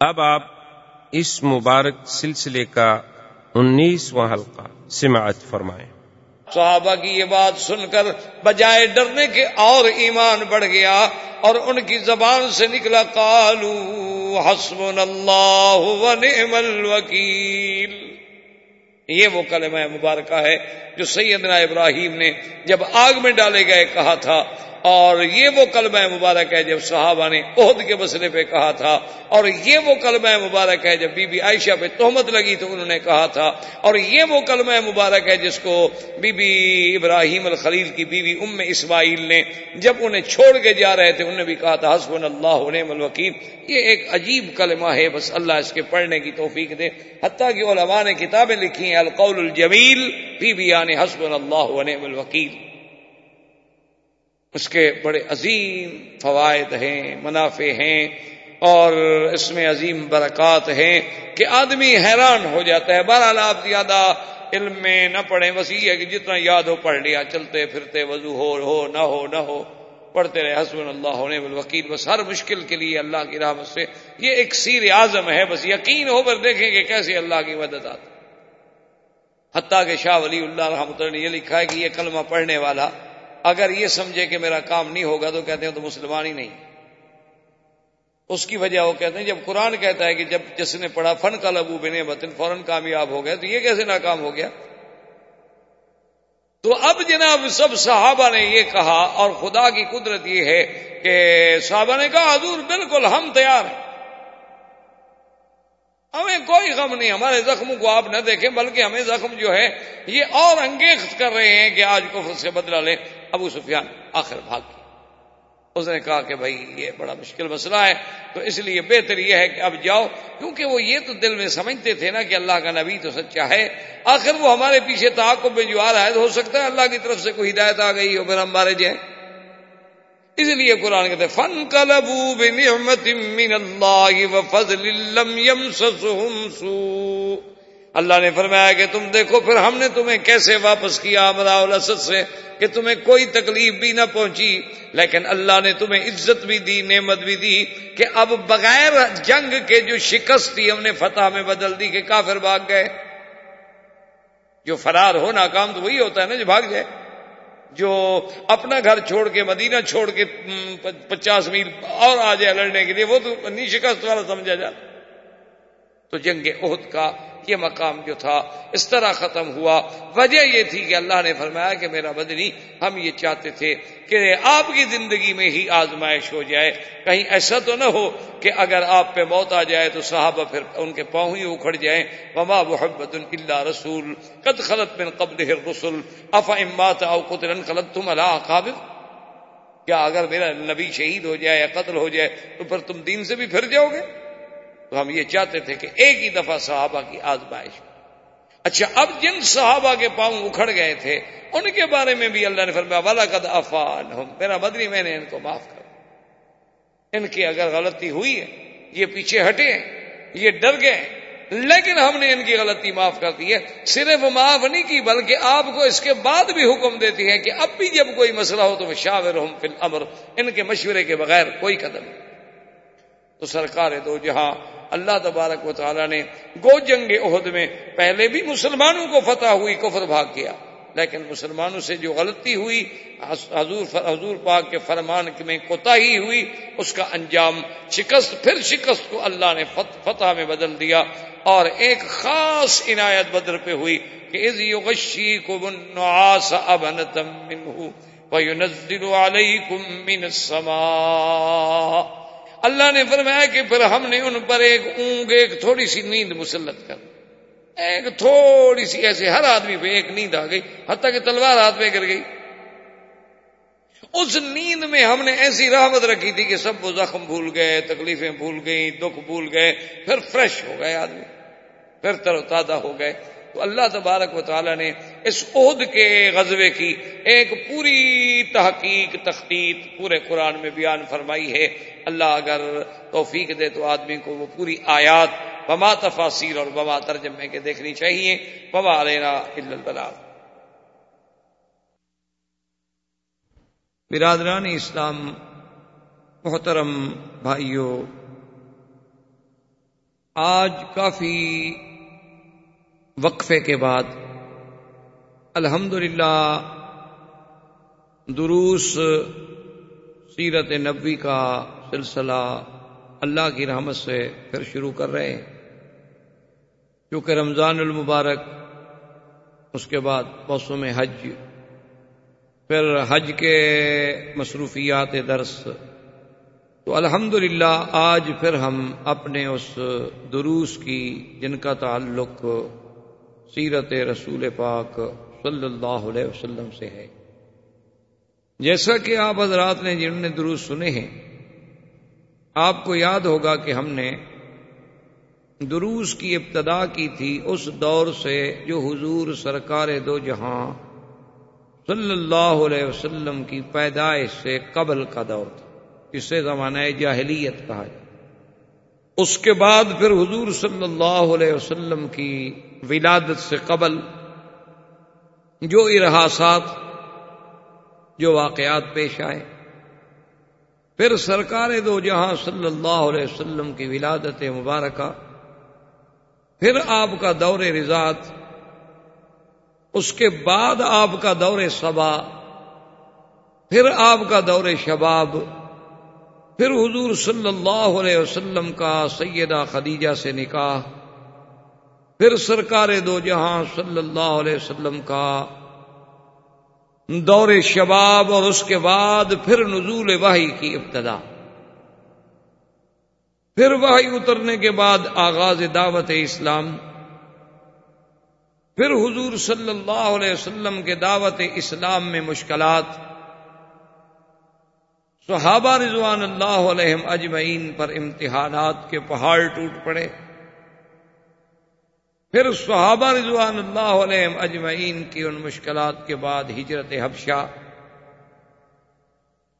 اب آپ اس مبارک سلسلے کا انیسواں حلقہ سماعت فرمائیں۔ صحابہ کی یہ بات سن کر بجائے ڈرنے کے اور ایمان بڑھ گیا اور ان کی زبان سے نکلا کالو حسب اللہ ونعم الوکیل۔ یہ وہ کلمہ مبارکہ ہے جو سیدنا ابراہیم نے جب آگ میں ڈالے گئے کہا تھا۔ اور یہ وہ کلمہ مبارک ہے جب صحابہ نے عہد کے مسئلے پہ کہا تھا، اور یہ وہ کلمہ مبارک ہے جب بی بی عائشہ پہ تہمت لگی تو انہوں نے کہا تھا، اور یہ وہ کلمہ مبارک ہے جس کو بی بی ابراہیم الخلیل کی بیوی بی ام اسماعیل نے جب انہیں چھوڑ کے جا رہے تھے، انہوں نے بھی کہا تھا حسب اللہ نعم الوکیل، یہ ایک عجیب کلمہ ہے، بس اللہ اس کے پڑھنے کی توفیق دے۔ حتیٰ کہ علماء نے کتابیں لکھی ہیں، القول الجمیل، بی بی یعنی حسب اللہ نعم الوکیل۔ اس کے بڑے عظیم فوائد ہیں، منافع ہیں، اور اس میں عظیم برکات ہیں کہ آدمی حیران ہو جاتا ہے۔ بہرحال آپ زیادہ علم میں نہ پڑھیں، بس یہ ہے کہ جتنا یاد ہو پڑھ لیا، چلتے پھرتے، وضو ہو ہو، نہ ہو نہ ہو، پڑھتے رہے۔ حسب اللہ ہونے والوکیل بس ہر مشکل کے لیے اللہ کی رحمت سے یہ ایک سیر اعظم ہے۔ بس یقین ہو کر دیکھیں کہ کیسے اللہ کی مدد آتی۔ حتیٰ کہ شاہ ولی اللہ رحمۃ اللہ نے یہ لکھا ہے کہ یہ کلمہ پڑھنے والا اگر یہ سمجھے کہ میرا کام نہیں ہوگا تو کہتے ہیں تو مسلمان ہی نہیں۔ اس کی وجہ وہ کہتے ہیں جب قرآن کہتا ہے کہ جب جس نے پڑھا فن کا لبو بنے بطن فوراً کامیاب ہو گیا تو یہ کیسے ناکام ہو گیا؟ تو اب جناب سب صحابہ نے یہ کہا اور خدا کی قدرت یہ ہے کہ صحابہ نے کہا، حضور بالکل ہم تیار ہیں۔ ہمیں کوئی غم نہیں، ہمارے زخم کو آپ نہ دیکھیں، بلکہ ہمیں زخم جو ہے یہ اور انگیخ کر رہے ہیں کہ آج کو سے بدلا لیں۔ ابو سفیان آخر بھاگ اس نے کہا کہ بھائی یہ بڑا مشکل مسئلہ ہے، تو اس لیے بہتر یہ ہے کہ اب جاؤ، کیونکہ وہ یہ تو دل میں سمجھتے تھے نا کہ اللہ کا نبی تو سچا ہے۔ آخر وہ ہمارے پیچھے تعاقب میں جو آ رہا ہے، تو ہو سکتا ہے اللہ کی طرف سے کوئی ہدایت آ گئی ہو، پھر ہم مارے جائیں۔ اس لیے قرآن کہتے فن کلبو بنعمت من اللہ وفضل لم يمسسهم سوء۔ اللہ نے فرمایا کہ تم دیکھو پھر ہم نے تمہیں کیسے واپس کیا امرا الاسد سے کہ تمہیں کوئی تکلیف بھی نہ پہنچی۔ لیکن اللہ نے تمہیں عزت بھی دی، نعمت بھی دی کہ اب بغیر جنگ کے جو شکست تھی، ہم نے فتح میں بدل دی کہ کافر بھاگ گئے۔ جو فرار ہو ناکام تو وہی ہوتا ہے نا جو بھاگ جائے۔ جو اپنا گھر چھوڑ کے، مدینہ چھوڑ کے پچاس میل اور آ جائے لڑنے کے لیے، وہ تو نہیں شکست والا سمجھا جاتا۔ تو جنگ عہد کا یہ مقام جو تھا، اس طرح ختم ہوا۔ وجہ یہ تھی کہ اللہ نے فرمایا کہ میرا بدنی، ہم یہ چاہتے تھے کہ آپ کی زندگی میں ہی آزمائش ہو جائے۔ کہیں ایسا تو نہ ہو کہ اگر آپ پہ موت آ جائے تو صحابہ پھر ان کے پاؤں ہی اکھڑ جائیں۔ وما محبت اللہ رسول۔ قد خلط من قبل رسول اف امات او قطر خلط تم اللہ قابل کیا اگر میرا نبی شہید ہو جائے یا قتل ہو جائے تو پھر تم دین سے بھی پھر جاؤ گے؟ تو ہم یہ چاہتے تھے کہ ایک ہی دفعہ صحابہ کی آزمائش اچھا اب جن صحابہ کے پاؤں اکھڑ گئے تھے، ان کے بارے میں بھی اللہ نے فرمایا والا قد افان میرا بدری میں نے ان کو معاف کر ان کی اگر غلطی ہوئی ہے، یہ پیچھے ہٹے یہ ڈر گئے لیکن ہم نے ان کی غلطی معاف کر دی ہے۔ صرف معاف نہیں کی، بلکہ آپ کو اس کے بعد بھی حکم دیتی ہے کہ اب بھی جب کوئی مسئلہ ہو تو وہ شاور ہوں فل امر ان کے مشورے کے بغیر کوئی قدم نہیں۔ تو سرکار دو جہاں اللہ تبارک و تعالیٰ نے گو جنگ عہد میں پہلے بھی مسلمانوں کو فتح ہوئی، کفر بھاگ گیا۔ لیکن مسلمانوں سے جو غلطی ہوئی حضور حضور پاک کے فرمان میں کوتا ہی ہوئی، اس کا انجام شکست، پھر شکست کو اللہ نے فتح میں بدل دیا۔ اور ایک خاص عنایت بدر پہ ہوئی کہ از یغشی کو ابنتم منہ وینزل علیکم من السماء۔ اللہ نے فرمایا کہ پھر ہم نے ان پر ایک اونگ، ایک تھوڑی سی نیند مسلط کر ایک تھوڑی سی ایسے ہر آدمی پہ ایک نیند آ گئی، حتیٰ کہ تلوار ہاتھ میں گر گئی۔ اس نیند میں ہم نے ایسی رحمت رکھی تھی کہ سب وہ زخم بھول گئے، تکلیفیں بھول گئی دکھ بھول گئے، پھر فریش ہو گئے آدمی، پھر تر و تازہ ہو گئے۔ تو اللہ تبارک و تعالیٰ نے اس عہد کے غزوے کی ایک پوری تحقیق تختیت پورے قرآن میں بیان فرمائی ہے۔ اللہ اگر توفیق دے تو آدمی کو وہ پوری آیات بما تفاصیر اور بما ترجمے کے دیکھنی چاہیے۔ بما لینا البلا برادران اسلام، محترم بھائیوں آج کافی وقفے کے بعد الحمد دروس سیرت نبی کا سلسلہ اللہ کی رحمت سے پھر شروع کر رہے ہیں۔ کیونکہ رمضان المبارک، اس کے بعد موسم حج، پھر حج کے مصروفیات درس۔ تو الحمد آج پھر ہم اپنے اس دروس کی جن کا تعلق سیرت رسول پاک صلی اللہ علیہ وسلم سے ہے۔ جیسا کہ آپ حضرات نے جنہوں نے دروس سنے ہیں، آپ کو یاد ہوگا کہ ہم نے دروس کی ابتدا کی تھی اس دور سے جو حضور سرکار دو جہاں صلی اللہ علیہ وسلم کی پیدائش سے قبل کا دور تھا اسے زمانہ جاہلیت کہا جائے اس کے بعد پھر حضور صلی اللہ علیہ وسلم کی ولادت سے قبل جو ارحاسات، جو واقعات پیش آئے، پھر سرکار دو جہاں صلی اللہ علیہ وسلم کی ولادت مبارکہ، پھر آپ کا دور رضاط اس کے بعد آپ کا دور صبا پھر آپ کا دور شباب پھر حضور صلی اللہ علیہ وسلم کا سیدہ خدیجہ سے نکاح، پھر سرکار دو جہاں صلی اللہ علیہ وسلم کا دور شباب اور اس کے بعد پھر نزول واہی کی ابتدا۔ پھر واہی اترنے کے بعد آغاز دعوت اسلام۔ پھر حضور صلی اللہ علیہ وسلم کے دعوت اسلام میں مشکلات۔ صحابہ رضوان اللہ علیہم اجمعین پر امتحانات کے پہاڑ ٹوٹ پڑے۔ پھر صحابہ رضوان اللہ علیہم اجمعین کی ان مشکلات کے بعد ہجرت حبشہ۔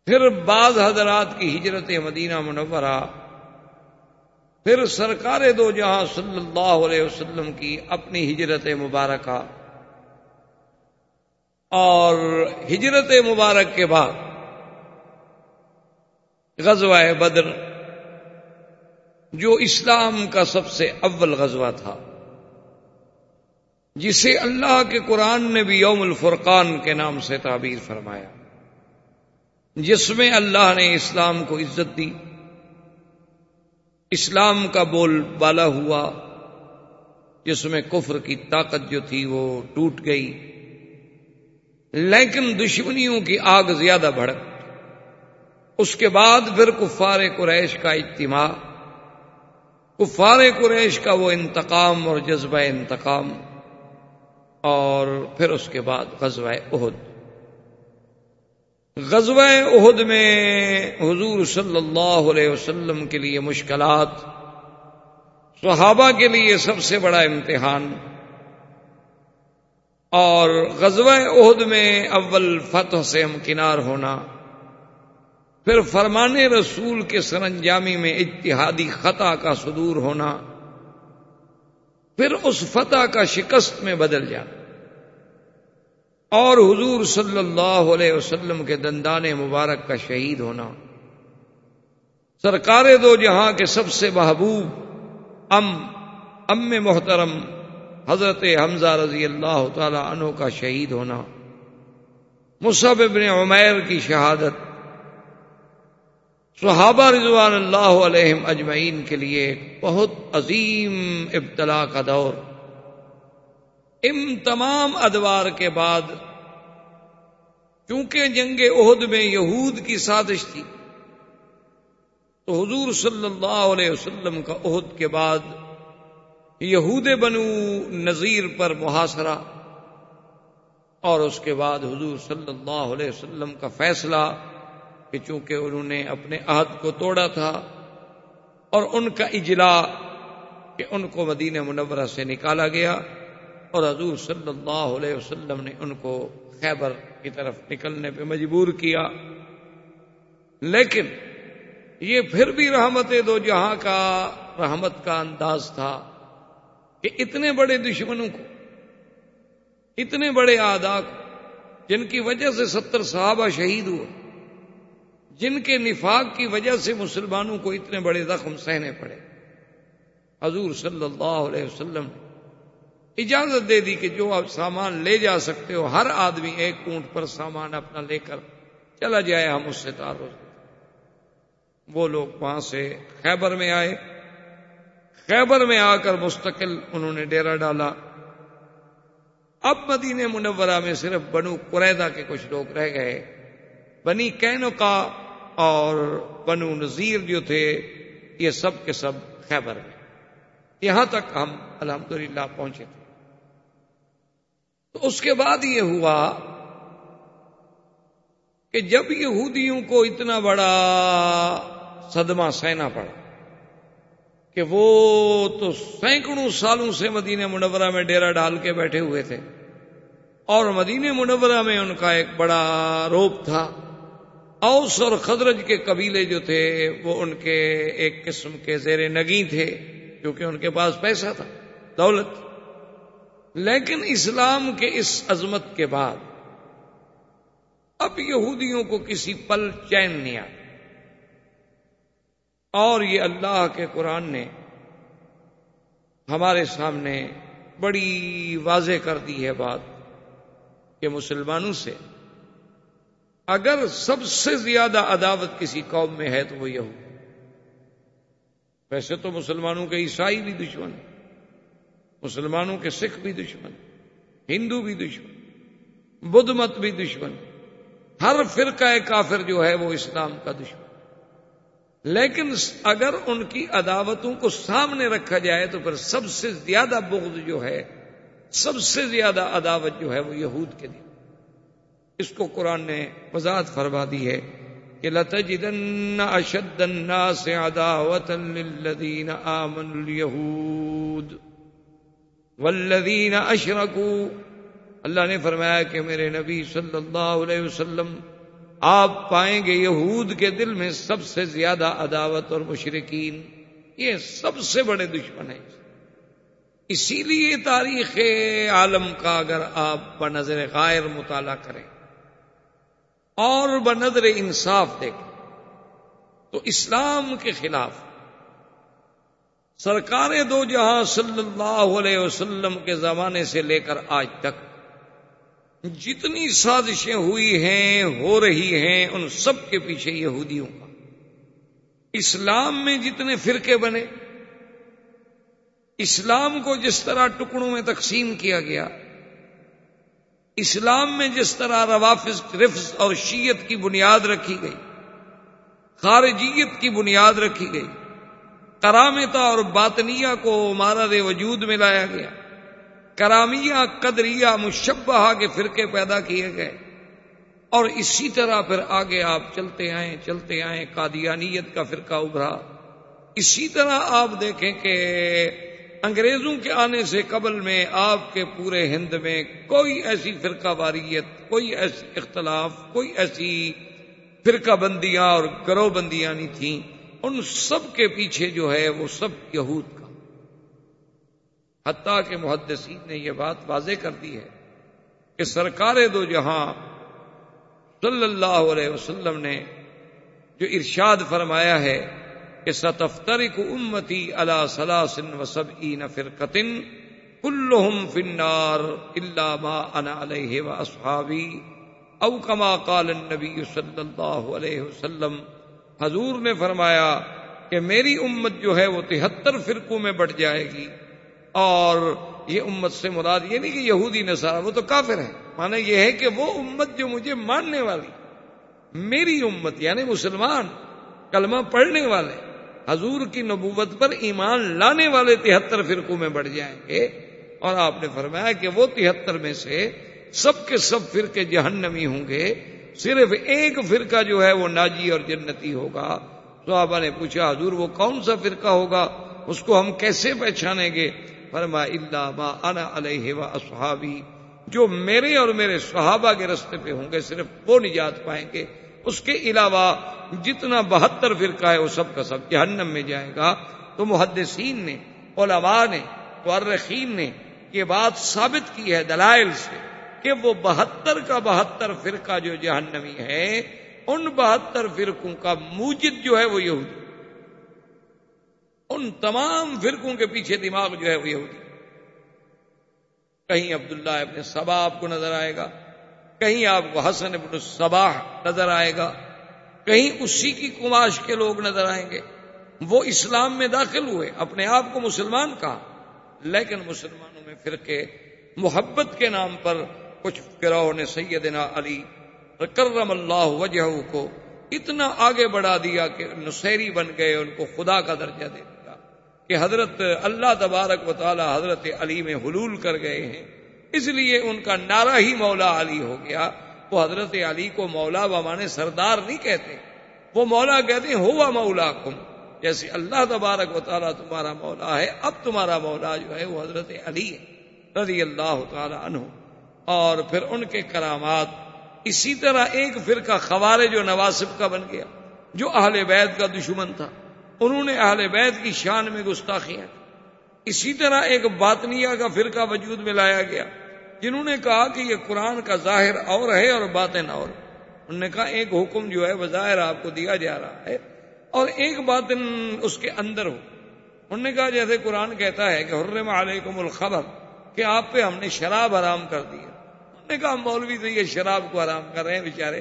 پھر بعض حضرات کی ہجرت مدینہ منورہ۔ پھر سرکار دو جہاں صلی اللہ علیہ وسلم کی اپنی ہجرت مبارکہ۔ اور ہجرت مبارک کے بعد غزوہ بدر، جو اسلام کا سب سے اول غزوہ تھا، جسے اللہ کے قرآن نے بھی یوم الفرقان کے نام سے تعبیر فرمایا، جس میں اللہ نے اسلام کو عزت دی، اسلام کا بول بالا ہوا، جس میں کفر کی طاقت جو تھی وہ ٹوٹ گئی، لیکن دشمنیوں کی آگ زیادہ بھڑک اس کے بعد پھر کفار قریش کا اجتماع۔ کفار قریش کا وہ انتقام اور جذبہ انتقام اور پھر اس کے بعد غزوہ عہد غزوہ عہد میں حضور صلی اللہ علیہ وسلم کے لیے مشکلات، صحابہ کے لیے سب سے بڑا امتحان۔ اور غزوہ عہد میں اول فتح سے ہمکنار ہونا۔ پھر فرمان رسول کے سرنجامی میں اتحادی خطا کا صدور ہونا، پھر اس فتح کا شکست میں بدل جانا۔ اور حضور صلی اللہ علیہ وسلم کے دندان مبارک کا شہید ہونا۔ سرکار دو جہاں کے سب سے محبوب ام ام محترم حضرت حمزہ رضی اللہ تعالی عنہ کا شہید ہونا۔ مصحب ابن عمیر کی شہادت صحابہ رضوان اللہ علیہ اجمعین کے لیے ایک بہت عظیم ابتلا کا دور۔ ان تمام ادوار کے بعد چونکہ جنگ عہد میں یہود کی سازش تھی، تو حضور صلی اللہ علیہ وسلم کا عہد کے بعد یہود بنو نذیر پر محاصرہ اور اس کے بعد حضور صلی اللہ علیہ وسلم کا فیصلہ کہ چونکہ انہوں نے اپنے عہد کو توڑا تھا اور ان کا اجلا کہ ان کو مدینہ منورہ سے نکالا گیا اور حضور صلی اللہ علیہ وسلم نے ان کو خیبر کی طرف نکلنے پہ مجبور کیا۔ لیکن یہ پھر بھی رحمت دو جہاں کا رحمت کا انداز تھا کہ اتنے بڑے دشمنوں کو، اتنے بڑے آدا کو، جن کی وجہ سے ستر صحابہ شہید ہوئے۔ جن کے نفاق کی وجہ سے مسلمانوں کو اتنے بڑے زخم سہنے پڑے۔ حضور صلی اللہ علیہ وسلم نے اجازت دے دی کہ جو آپ سامان لے جا سکتے ہو، ہر آدمی ایک اونٹ پر سامان اپنا لے کر چلا جائے، ہم اس سے تعارف وہ لوگ وہاں سے خیبر میں آئے۔ خیبر میں آ کر مستقل انہوں نے ڈیرا ڈالا۔ اب مدینہ منورہ میں صرف بنو قریدا کے کچھ لوگ رہ گئے۔ بنی کینو کا اور بنو نذیر جو تھے، یہ سب کے سب خیبر میں۔ یہاں تک ہم الحمدللہ پہنچے تھے۔ تو اس کے بعد یہ ہوا کہ جب یہودیوں کو اتنا بڑا صدمہ سہنا پڑا کہ وہ تو سینکڑوں سالوں سے مدینہ منورہ میں ڈیرا ڈال کے بیٹھے ہوئے تھے اور مدینہ منورہ میں ان کا ایک بڑا روپ تھا۔ اوس اور خدرج کے قبیلے جو تھے، وہ ان کے ایک قسم کے زیر نگی تھے، کیونکہ ان کے پاس پیسہ تھا، دولت۔ لیکن اسلام کے اس عظمت کے بعد، اب یہودیوں کو کسی پل چین نہیں آیا۔ اور یہ اللہ کے قرآن نے ہمارے سامنے بڑی واضح کر دی ہے بات کہ مسلمانوں سے اگر سب سے زیادہ عداوت کسی قوم میں ہے تو وہ یہود ویسے تو مسلمانوں کے عیسائی بھی دشمن مسلمانوں کے سکھ بھی دشمن ہندو بھی دشمن بدھ مت بھی دشمن ہر فرقہ کافر جو ہے وہ اسلام کا دشمن لیکن اگر ان کی عداوتوں کو سامنے رکھا جائے تو پھر سب سے زیادہ بغض جو ہے، سب سے زیادہ عداوت جو ہے وہ یہود کے لیے۔ اس کو قرآن نے وضاحت فرما دی ہے کہ لتجدن اشد الناس عداوة للذین آمنوا اليہود والذین اشرکوا۔ اللہ نے فرمایا کہ میرے نبی صلی اللہ علیہ وسلم، آپ پائیں گے یہود کے دل میں سب سے زیادہ عداوت اور مشرقین یہ سب سے بڑے دشمن ہیں۔ اسی لیے تاریخ عالم کا اگر آپ بنظر غائر مطالعہ کریں اور بنظر انصاف دیکھیں تو اسلام کے خلاف سرکار دو جہاں صلی اللہ علیہ وسلم کے زمانے سے لے کر آج تک جتنی سازشیں ہوئی ہیں، ہو رہی ہیں، ان سب کے پیچھے یہودیوں کا۔ اسلام میں جتنے فرقے بنے، اسلام کو جس طرح ٹکڑوں میں تقسیم کیا گیا اسلام میں جس طرح روافظ، رفظ اور شیت کی بنیاد رکھی گئی، خارجیت کی بنیاد رکھی گئی کرامتا اور باطنیہ کو مارد وجود میں لایا گیا، کرامیہ، قدریہ مشبہ کے فرقے پیدا کیے گئے۔ اور اسی طرح پھر آگے آپ چلتے آئیں چلتے آئیں، قادیانیت کا فرقہ ابھرا۔ اسی طرح آپ دیکھیں کہ انگریزوں کے آنے سے قبل میں آپ کے پورے ہند میں کوئی ایسی فرقہ واریت، کوئی ایسی اختلاف، کوئی ایسی فرقہ بندیاں اور گروہ بندیاں نہیں تھیں۔ ان سب کے پیچھے جو ہے وہ سب یہود کا۔ حتیٰ کہ محدثین نے یہ بات واضح کر دی ہے کہ سرکار دو جہاں صلی اللہ علیہ وسلم نے جو ارشاد فرمایا ہے کہ ستفتر کو امتی اللہ سلاسن و سب این فرقتن کلحم فنار اللہ ما انا علیہ و اصحابی، او کما قال نبی صلی اللہ علیہ وسلم، حضور نے فرمایا کہ میری امت جو ہے وہ تہتر فرقوں میں بٹ جائے گی، اور یہ امت سے مراد یہ نہیں کہ یہودی نصارہ، وہ تو کافر ہے مانا یہ ہے کہ وہ امت جو مجھے ماننے والی، میری امت یعنی مسلمان، کلمہ پڑھنے والے حضور کی نبوت پر ایمان لانے والے تہتر فرقوں میں بڑھ جائیں گے۔ اور آپ نے فرمایا کہ وہ تہتر میں سے سب کے سب فرقے جہنمی ہوں گے۔ صرف ایک فرقہ جو ہے وہ ناجی اور جنتی ہوگا۔ تو آپ نے پوچھا، حضور وہ کون سا فرقہ ہوگا؟ اس کو ہم کیسے پہچانیں گے؟ فرما اللہ ما انا علیہ و اصحابی جو میرے اور میرے صحابہ کے رستے پہ ہوں گے، صرف وہ نجات پائیں گے۔ اس کے علاوہ جتنا بہتر فرقہ ہے وہ سب کا سب جہنم میں جائے گا۔ تو محدثین نے، علماء نے ورخین نے یہ بات ثابت کی ہے دلائل سے کہ وہ بہتر کا بہتر فرقہ جو جہنمی ہے، ان بہتر فرقوں کا موجد جو ہے وہ یہودی۔ ان تمام فرقوں کے پیچھے دماغ جو ہے وہ یہودی۔ کہیں عبداللہ ابن سبا آپ کو نظر آئے گا کہیں آپ کو حسن ابن صباح نظر آئے گا، کہیں اسی کی کماش کے لوگ نظر آئیں گے۔ وہ اسلام میں داخل ہوئے، اپنے آپ کو مسلمان کہا۔ لیکن مسلمانوں میں فرقے، محبت کے نام پر کچھ گروہ نے سیدنا علی کرم اللہ وجہ کو اتنا آگے بڑھا دیا کہ نصیری بن گئے، ان کو خدا کا درجہ دے دیا کہ حضرت اللہ تبارک و تعالی حضرت علی میں حلول کر گئے ہیں۔ اس لیے ان کا نعرہ ہی مولا علی ہو گیا۔ وہ حضرت علی کو مولا بمانے سردار نہیں کہتے۔ وہ مولا کہتے ہیں، ہوا مولا کم جیسے اللہ تبارک و تعالیٰ تمہارا مولا ہے، اب تمہارا مولا جو ہے وہ حضرت علی ہے، رضی اللہ تعالی عنہ۔ اور پھر ان کے کرامات، اسی طرح ایک فرقہ خوارے جو نواسب کا بن گیا، جو اہل بیت کا دشمن تھا۔ انہوں نے اہل بیت کی شان میں گستاخیاں۔ اسی طرح ایک باطنیہ کا فرقہ وجود میں لایا گیا۔ جنہوں نے کہا کہ یہ قرآن کا ظاہر اور ہے اور باطن اور۔ انہوں نے کہا ایک حکم جو ہے وہ ظاہر آپ کو دیا جا رہا ہے اور ایک بات اس کے اندر ہو۔ انہوں نے کہا جیسے قرآن کہتا ہے کہ حرم علیکم الخبر کہ آپ پہ ہم نے شراب حرام کر دی انہوں نے کہا مولوی تو یہ شراب کو حرام کر رہے ہیں بیچارے۔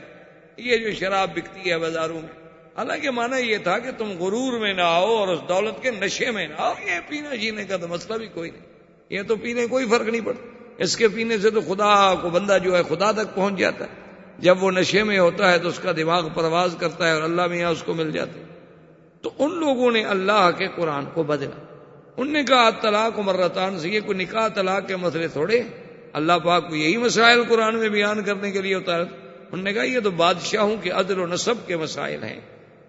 یہ جو شراب بکتی ہے بازاروں میں۔ حالانکہ مانا یہ تھا کہ تم غرور میں نہ آؤ اور اس دولت کے نشے میں نہ آؤ۔ یہ پینا جینے کا تو مسئلہ بھی کوئی نہیں۔ یہ تو پینے کوئی فرق نہیں پڑتا۔ اس کے پینے سے تو خدا کو بندہ جو ہے خدا تک پہنچ جاتا ہے۔ جب وہ نشے میں ہوتا ہے تو اس کا دماغ پرواز کرتا ہے اور اللہ میاں اس کو مل جاتا ہے۔ تو ان لوگوں نے اللہ کے قرآن کو بدلا۔ ان نے کہا، طلاق و مرتان سے یہ کوئی نکاح طلاق کے مسئلے تھوڑے۔ اللہ پاک کو یہی مسائل قرآن میں بیان کرنے کے لیے اتار انہوں نے کہا، یہ تو بادشاہوں کے عدل و نصب کے مسائل ہیں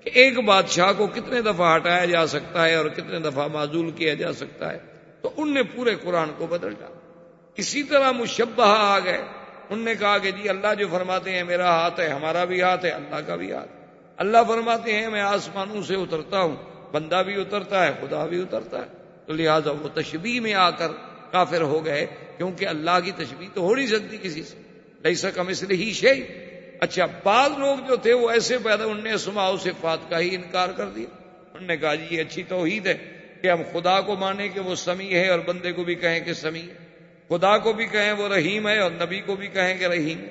کہ ایک بادشاہ کو کتنے دفعہ ہٹایا جا سکتا ہے اور کتنے دفعہ معذول کیا جا سکتا ہے۔ تو ان نے پورے قرآن کو بدل ڈالا۔ اسی طرح مشبہ آ گئے۔ ان نے کہا کہ جی اللہ جو فرماتے ہیں، میرا ہاتھ ہے، ہمارا بھی ہاتھ ہے، اللہ کا بھی ہاتھ اللہ فرماتے ہیں، میں آسمانوں سے اترتا ہوں، بندہ بھی اترتا ہے، خدا بھی اترتا ہے۔ تو لہٰذا وہ تشبیح میں آ کر کافر ہو گئے، کیونکہ اللہ کی تشبیح تو ہو نہیں سکتی کسی سے۔ نہیں سکم اس لیے ہی شی اچھا بعض لوگ جو تھے، وہ ایسے پیدا ان نے سماؤ سے فات کا ہی انکار کر دیا۔ انہوں نے کہا جی یہ اچھی توحید ہے کہ ہم خدا کو مانیں کہ وہ سمی ہے اور بندے کو بھی کہیں کہ سمی ہے۔ خدا کو بھی کہیں وہ رحیم ہے اور نبی کو بھی کہیں کہ رحیم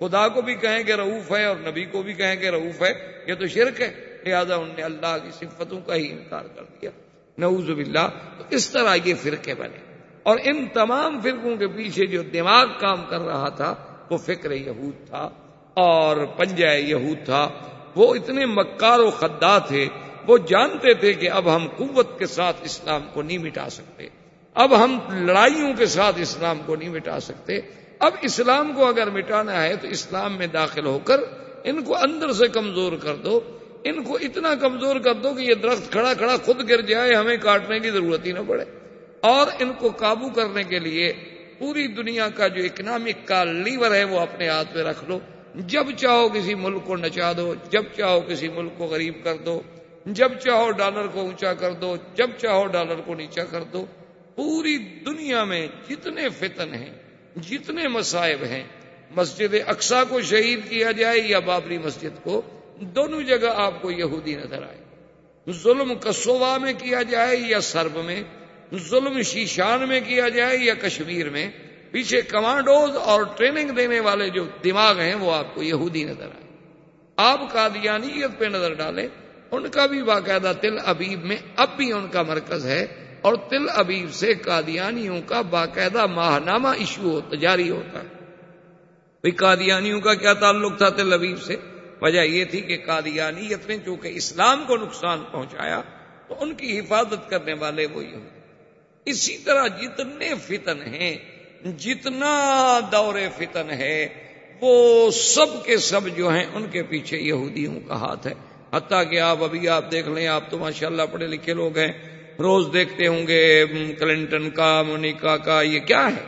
خدا کو بھی کہیں کہ رعوف ہے اور نبی کو بھی کہیں کہ رعوف ہے یہ تو شرک ہے لہذا ان نے اللہ کی صفتوں کا ہی انکار کر دیا نعوذ باللہ تو اس طرح یہ فرقے بنے اور ان تمام فرقوں کے پیچھے جو دماغ کام کر رہا تھا وہ فکر یہود تھا اور پنجہ یہود تھا وہ اتنے مکار و خدا تھے وہ جانتے تھے کہ اب ہم قوت کے ساتھ اسلام کو نہیں مٹا سکتے اب ہم لڑائیوں کے ساتھ اسلام کو نہیں مٹا سکتے۔ اب اسلام کو اگر مٹانا ہے تو اسلام میں داخل ہو کر ان کو اندر سے کمزور کر دو۔ ان کو اتنا کمزور کر دو کہ یہ درخت کھڑا کھڑا خود گر جائے، ہمیں کاٹنے کی ضرورت ہی نہ پڑے۔ اور ان کو قابو کرنے کے لیے پوری دنیا کا جو اکنامک کا لیور ہے وہ اپنے ہاتھ میں رکھ لو۔ جب چاہو کسی ملک کو نچا دو، جب چاہو کسی ملک کو غریب کر دو۔ جب چاہو ڈالر کو اونچا کر دو، جب چاہو ڈالر کو نیچا کر دو۔ پوری دنیا میں جتنے فتن ہیں، جتنے مصائب ہیں، مسجد اقسا کو شہید کیا جائے یا بابری مسجد کو، دونوں جگہ آپ کو یہودی نظر آئے۔ ظلم کسوا میں کیا جائے یا سرب میں، ظلم شیشان میں کیا جائے یا کشمیر میں، پیچھے کمانڈوز اور ٹریننگ دینے والے جو دماغ ہیں، وہ آپ کو یہودی نظر آئے۔ آپ قادیانیت پہ نظر ڈالیں، ان کا بھی باقاعدہ تل ابیب میں اب بھی ان کا مرکز ہے۔ اور تل ابیب سے قادیانیوں کا باقاعدہ ماہنامہ ایشو ہوتا، جاری ہوتا۔ ہے بھائی قادیانیوں کا کیا تعلق تھا تل ابیب سے؟ وجہ یہ تھی کہ قادیانیت نے چونکہ اسلام کو نقصان پہنچایا، تو ان کی حفاظت کرنے والے وہی ہوں۔ اسی طرح جتنے فتن ہیں، جتنا دور فتن ہے، وہ سب کے سب جو ہیں، ان کے پیچھے یہودیوں کا ہاتھ ہے۔ حتیٰ کہ آپ ابھی آپ دیکھ لیں، آپ تو ماشاءاللہ پڑھے لکھے لوگ ہیں۔ روز دیکھتے ہوں گے کلنٹن کا، مونیکا کا، یہ کیا ہے؟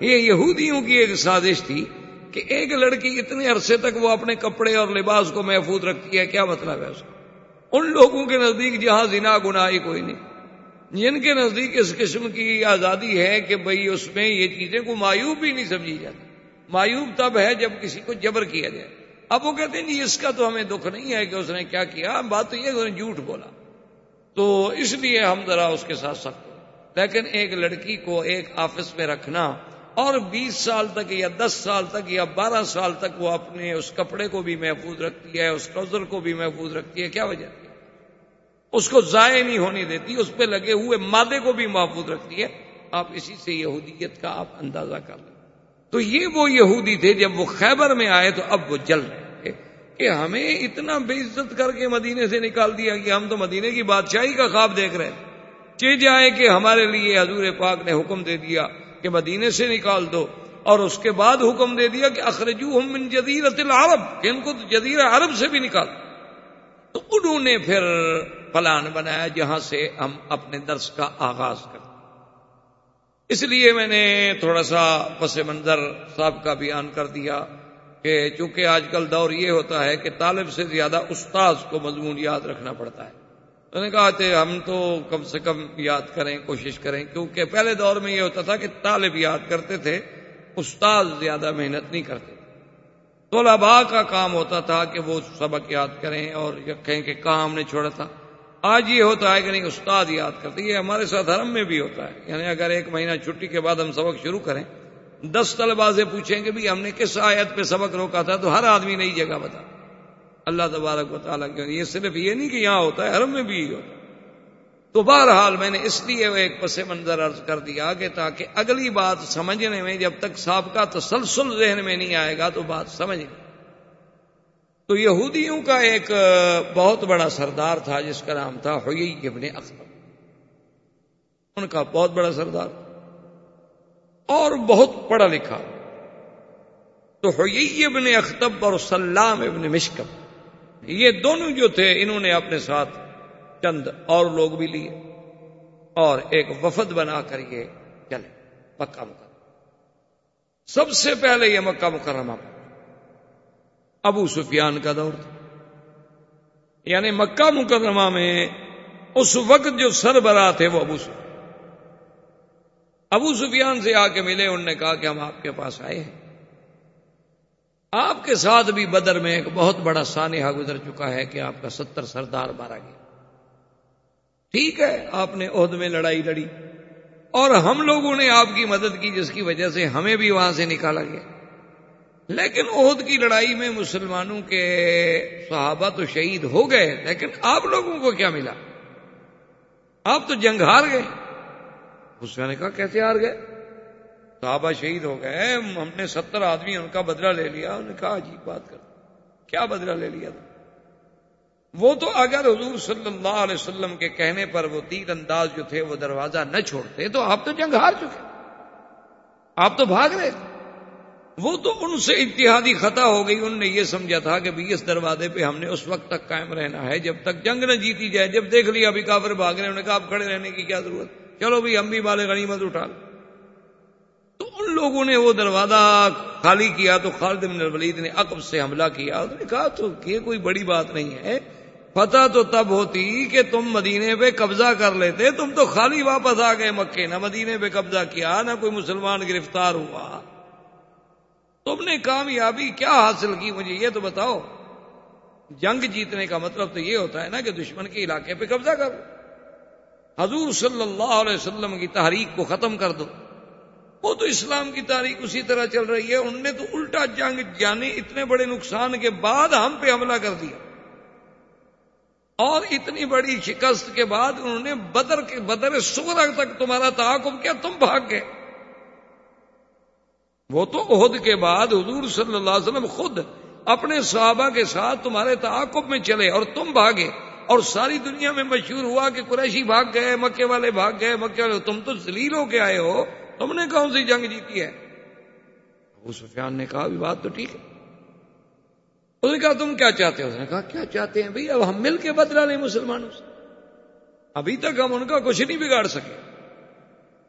یہ یہودیوں کی ایک سازش تھی کہ ایک لڑکی اتنے عرصے تک وہ اپنے کپڑے اور لباس کو محفوظ رکھتی ہے، کیا مطلب ہے اس کا؟ ان لوگوں کے نزدیک جہاں زنا گناہ کوئی نہیں۔ جن کے نزدیک اس قسم کی آزادی ہے کہ بھئی اس میں یہ چیزیں کو مایوب بھی نہیں سمجھی جاتی۔ مایوب تب ہے جب کسی کو جبر کیا جائے۔ اب وہ کہتے ہیں جی اس کا تو ہمیں دکھ نہیں ہے کہ اس نے کیا کیا، بات تو یہ کہ اس نے جھوٹ بولا۔ تو اس لیے ہم ذرا اس کے ساتھ سخت لیکن ایک لڑکی کو ایک آفس میں رکھنا اور بیس سال تک یا دس سال تک یا بارہ سال تک وہ اپنے اس کپڑے کو بھی محفوظ رکھتی ہے، اس ٹراؤزر کو بھی محفوظ رکھتی ہے، کیا وجہ؟ اس کو ضائع نہیں ہونے دیتی، اس پہ لگے ہوئے مادے کو بھی محفوظ رکھتی ہے۔ آپ اسی سے یہودیت کا آپ اندازہ کر لیں۔ تو یہ وہ یہودی تھے، جب وہ خیبر میں آئے تو اب وہ جل رہے کہ ہمیں اتنا بے عزت کر کے مدینے سے نکال دیا کہ ہم تو مدینے کی بادشاہی کا خواب دیکھ رہے چے جائے کہ ہمارے لیے حضور پاک نے حکم دے دیا کہ مدینے سے نکال دو اور اس کے بعد حکم دے دیا کہ اخرجو ہم من جدیرت العرب، کہ ان کو جدیر عرب سے بھی نکال۔ تو انہوں نے پھر پلان بنایا جہاں سے ہم اپنے درس کا آغاز کریں۔ اس لیے میں نے تھوڑا سا پس منظر صاحب کا بیان کر دیا۔ کہ چونکہ آج کل دور یہ ہوتا ہے کہ طالب سے زیادہ استاذ کو مضمون یاد رکھنا پڑتا ہے۔ تو نے کہا کہ ہم تو کم سے کم یاد کریں، کوشش کریں۔ کیونکہ پہلے دور میں یہ ہوتا تھا کہ طالب یاد کرتے تھے، استاذ زیادہ محنت نہیں کرتے۔ طلباء کا کام ہوتا تھا کہ وہ سبق یاد کریں اور کہیں کہ کام نے چھوڑا تھا۔ آج یہ ہوتا ہے کہ نہیں استاد یاد کرتے یہ ہمارے ساتھ حرم میں بھی ہوتا ہے۔ یعنی اگر ایک مہینہ چھٹی کے بعد ہم سبق شروع کریں دس طلبا سے پوچھیں کہ بھی ہم نے کس آیت پہ سبق روکا تھا تو ہر آدمی نئی جگہ بتا۔ اللہ تبارک و تعالیٰ کی یہ صرف یہ نہیں کہ یہاں ہوتا ہے، حرم میں بھی ہوتا ہے۔ تو بہرحال میں نے اس لیے وہ ایک پس منظر عرض کر دیا کہ تاکہ اگلی بات سمجھنے میں جب تک سابقہ تسلسل ذہن میں نہیں آئے گا تو بات سمجھ تو یہودیوں کا ایک بہت بڑا سردار تھا جس کا نام تھا ہوئی ابن اختر ان کا بہت بڑا سردار۔ تھا اور بہت پڑھا لکھا۔ تو ہوئی ابن اختب اور سلام ابن مشکم، یہ دونوں جو تھے انہوں نے اپنے ساتھ چند اور لوگ بھی لیے اور ایک وفد بنا کر یہ چلے مکہ مکرمہ۔ سب سے پہلے یہ مکہ مکرمہ ابو سفیان کا دور تھا۔ یعنی مکہ مکرمہ میں اس وقت جو سربراہ تھے وہ ابو سفیان۔ ابو سفیان سے آ کے ملے، انہوں نے کہا کہ ہم آپ کے پاس آئے ہیں۔ آپ کے ساتھ بھی بدر میں ایک بہت بڑا سانحہ گزر چکا ہے کہ آپ کا ستر سردار مارا گیا۔ ٹھیک ہے، آپ نے عہد میں لڑائی لڑی۔ اور ہم لوگوں نے آپ کی مدد کی جس کی وجہ سے ہمیں بھی وہاں سے نکالا گیا۔ لیکن عہد کی لڑائی میں مسلمانوں کے صحابہ تو شہید ہو گئے، لیکن آپ لوگوں کو کیا ملا؟ آپ تو جنگ ہار گئے۔ اس نے کہا، کیسے ہار گئے؟ صحابہ شہید ہو گئے ہم نے ستر آدمی ان کا بدلہ لے لیا۔ انہوں نے کہا، عجیب بات کر کیا بدلہ لے لیا تھا وہ تو اگر حضور صلی اللہ علیہ وسلم کے کہنے پر وہ تیر انداز جو تھے، وہ دروازہ نہ چھوڑتے، تو آپ تو جنگ ہار چکے۔ آپ تو بھاگ رہے۔ تھے وہ تو ان سے اتحادی خطا ہو گئی۔ ان نے یہ سمجھا تھا کہ اس دروازے پہ ہم نے اس وقت تک قائم رہنا ہے، جب تک جنگ نہ جیتی جائے۔ جب دیکھ لیا، ابھی کافر بھاگ رہے انہوں نے کہا آپ کھڑے رہنے کی کیا ضرورت؟ چلو بھی ہم بھی مال غنیمت اٹھا لیں۔ تو ان لوگوں نے وہ دروازہ خالی کیا تو خالد بن الولید نے عقب سے حملہ کیا۔ انہوں نے کہا، تو یہ کوئی بڑی بات نہیں ہے۔ پتہ تو تب ہوتی کہ تم مدینے پہ قبضہ کر لیتے، تم تو خالی واپس آ گئے مکے۔ نہ مدینے پہ قبضہ کیا، نہ کوئی مسلمان گرفتار ہوا۔ تم نے کامیابی کیا حاصل کی مجھے یہ تو بتاؤ۔ جنگ جیتنے کا مطلب تو یہ ہوتا ہے نا کہ دشمن کے علاقے پہ قبضہ کر۔ حضور صلی اللہ علیہ وسلم کی تحریک کو ختم کر دو۔ وہ تو اسلام کی تاریخ اسی طرح چل رہی ہے، ان نے تو الٹا جنگ جانے اتنے بڑے نقصان کے بعد ہم پہ حملہ کر دیا۔ اور اتنی بڑی شکست کے بعد انہوں نے بدر کے بدر سورہ تک تمہارا تعاقب کیا، تم بھاگ گئے۔ وہ تو عہد کے بعد حضور صلی اللہ علیہ وسلم خود اپنے صحابہ کے ساتھ تمہارے تعاقب میں چلے اور تم بھاگے۔ اور ساری دنیا میں مشہور ہوا کہ قریشی بھاگ گئے، مکے والے بھاگ گئے، مکے والے تم تو زلیل ہو کے آئے ہو، تم نے کون سی جنگ جیتی ہے؟ ابو سفیان نے کہا بھی بات تو ٹھیک ہے۔ اس نے کہا، تم کیا چاہتے ہو؟ اس نے کہا، کیا چاہتے ہیں بھائی؟ اب ہم مل کے بدلا لیں مسلمانوں سے۔ ابھی تک ہم ان کا کچھ نہیں بگاڑ سکے۔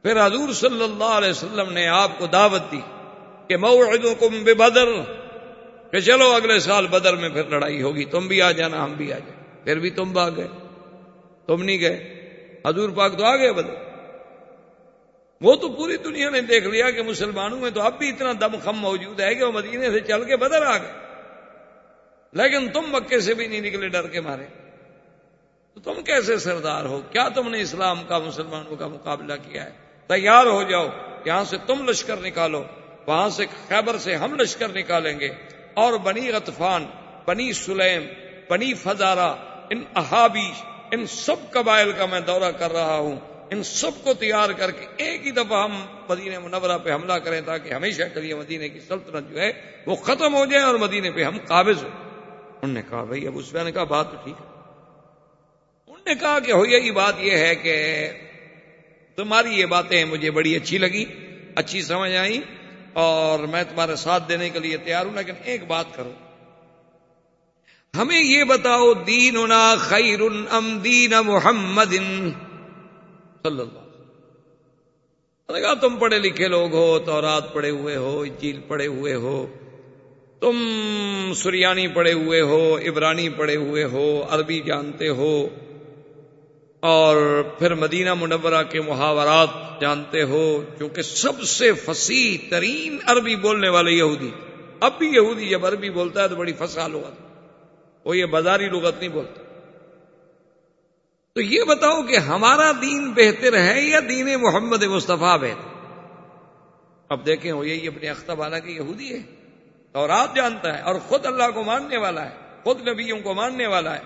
پھر حضور صلی اللہ علیہ وسلم نے آپ کو دعوت دی کہ موعدکم بدر کہ چلو اگلے سال بدر میں پھر لڑائی ہوگی، تم بھی آ جانا، ہم بھی آ جائیں پھر بھی تم بھاگ گئے۔ تم نہیں گئے۔ حضور پاک تو آ گئے بدر۔ وہ تو پوری دنیا نے دیکھ لیا کہ مسلمانوں میں تو اب بھی اتنا دم خم موجود ہے کہ وہ مدینے سے چل کے بدر آ گئے۔ لیکن تم مکے سے بھی نہیں نکلے ڈر کے مارے۔ تو تم کیسے سردار ہو؟ کیا تم نے اسلام کا مسلمانوں کا مقابلہ کیا ہے؟ تیار ہو جاؤ۔ یہاں سے تم لشکر نکالو۔ وہاں سے خیبر سے ہم لشکر نکالیں گے۔ اور بنی غطفان، بنی سلیم، بنی فزارہ ان احابی، ان سب قبائل کا میں دورہ کر رہا ہوں۔ ان سب کو تیار کر کے ایک ہی دفعہ ہم مدینہ منورہ پہ حملہ کریں تاکہ ہمیشہ کے لیے مدینے کی سلطنت جو ہے وہ ختم ہو جائے اور مدینے پہ ہم قابض ہو انہوں نے کہا، بھائی اب اس میں نے کہا، بات تو ٹھیک ہے۔ انہوں نے کہا کہ ہو یہی بات یہ ہے کہ تمہاری یہ باتیں مجھے بڑی اچھی لگی، اچھی سمجھ آئی اور میں تمہارے ساتھ دینے کے لیے تیار ہوں، لیکن ایک بات کرو۔ ہمیں یہ بتاؤ دین خیر ام دین محمد صلی اللہ کہا تم پڑھے لکھے لوگ ہو تو رات پڑے ہوئے ہو جیل پڑے ہوئے ہو، تم سریانی پڑے ہوئے ہو، عبرانی پڑے ہوئے ہو، عربی جانتے ہو، اور پھر مدینہ منورہ کے محاورات جانتے ہو جو کہ سب سے فصیح ترین عربی بولنے والے یہودی۔ اب بھی یہودی جب عربی بولتا ہے تو بڑی فسال لغت وہ یہ بازاری لغت نہیں بولتا تو یہ بتاؤ کہ ہمارا دین بہتر ہے یا دین محمد مصطفیٰ بہتر؟ اب دیکھیں، وہ یہی اپنے اختہ والا کی یہودی ہے اور آپ جانتا ہے اور خود اللہ کو ماننے والا ہے، خود نبیوں کو ماننے والا ہے۔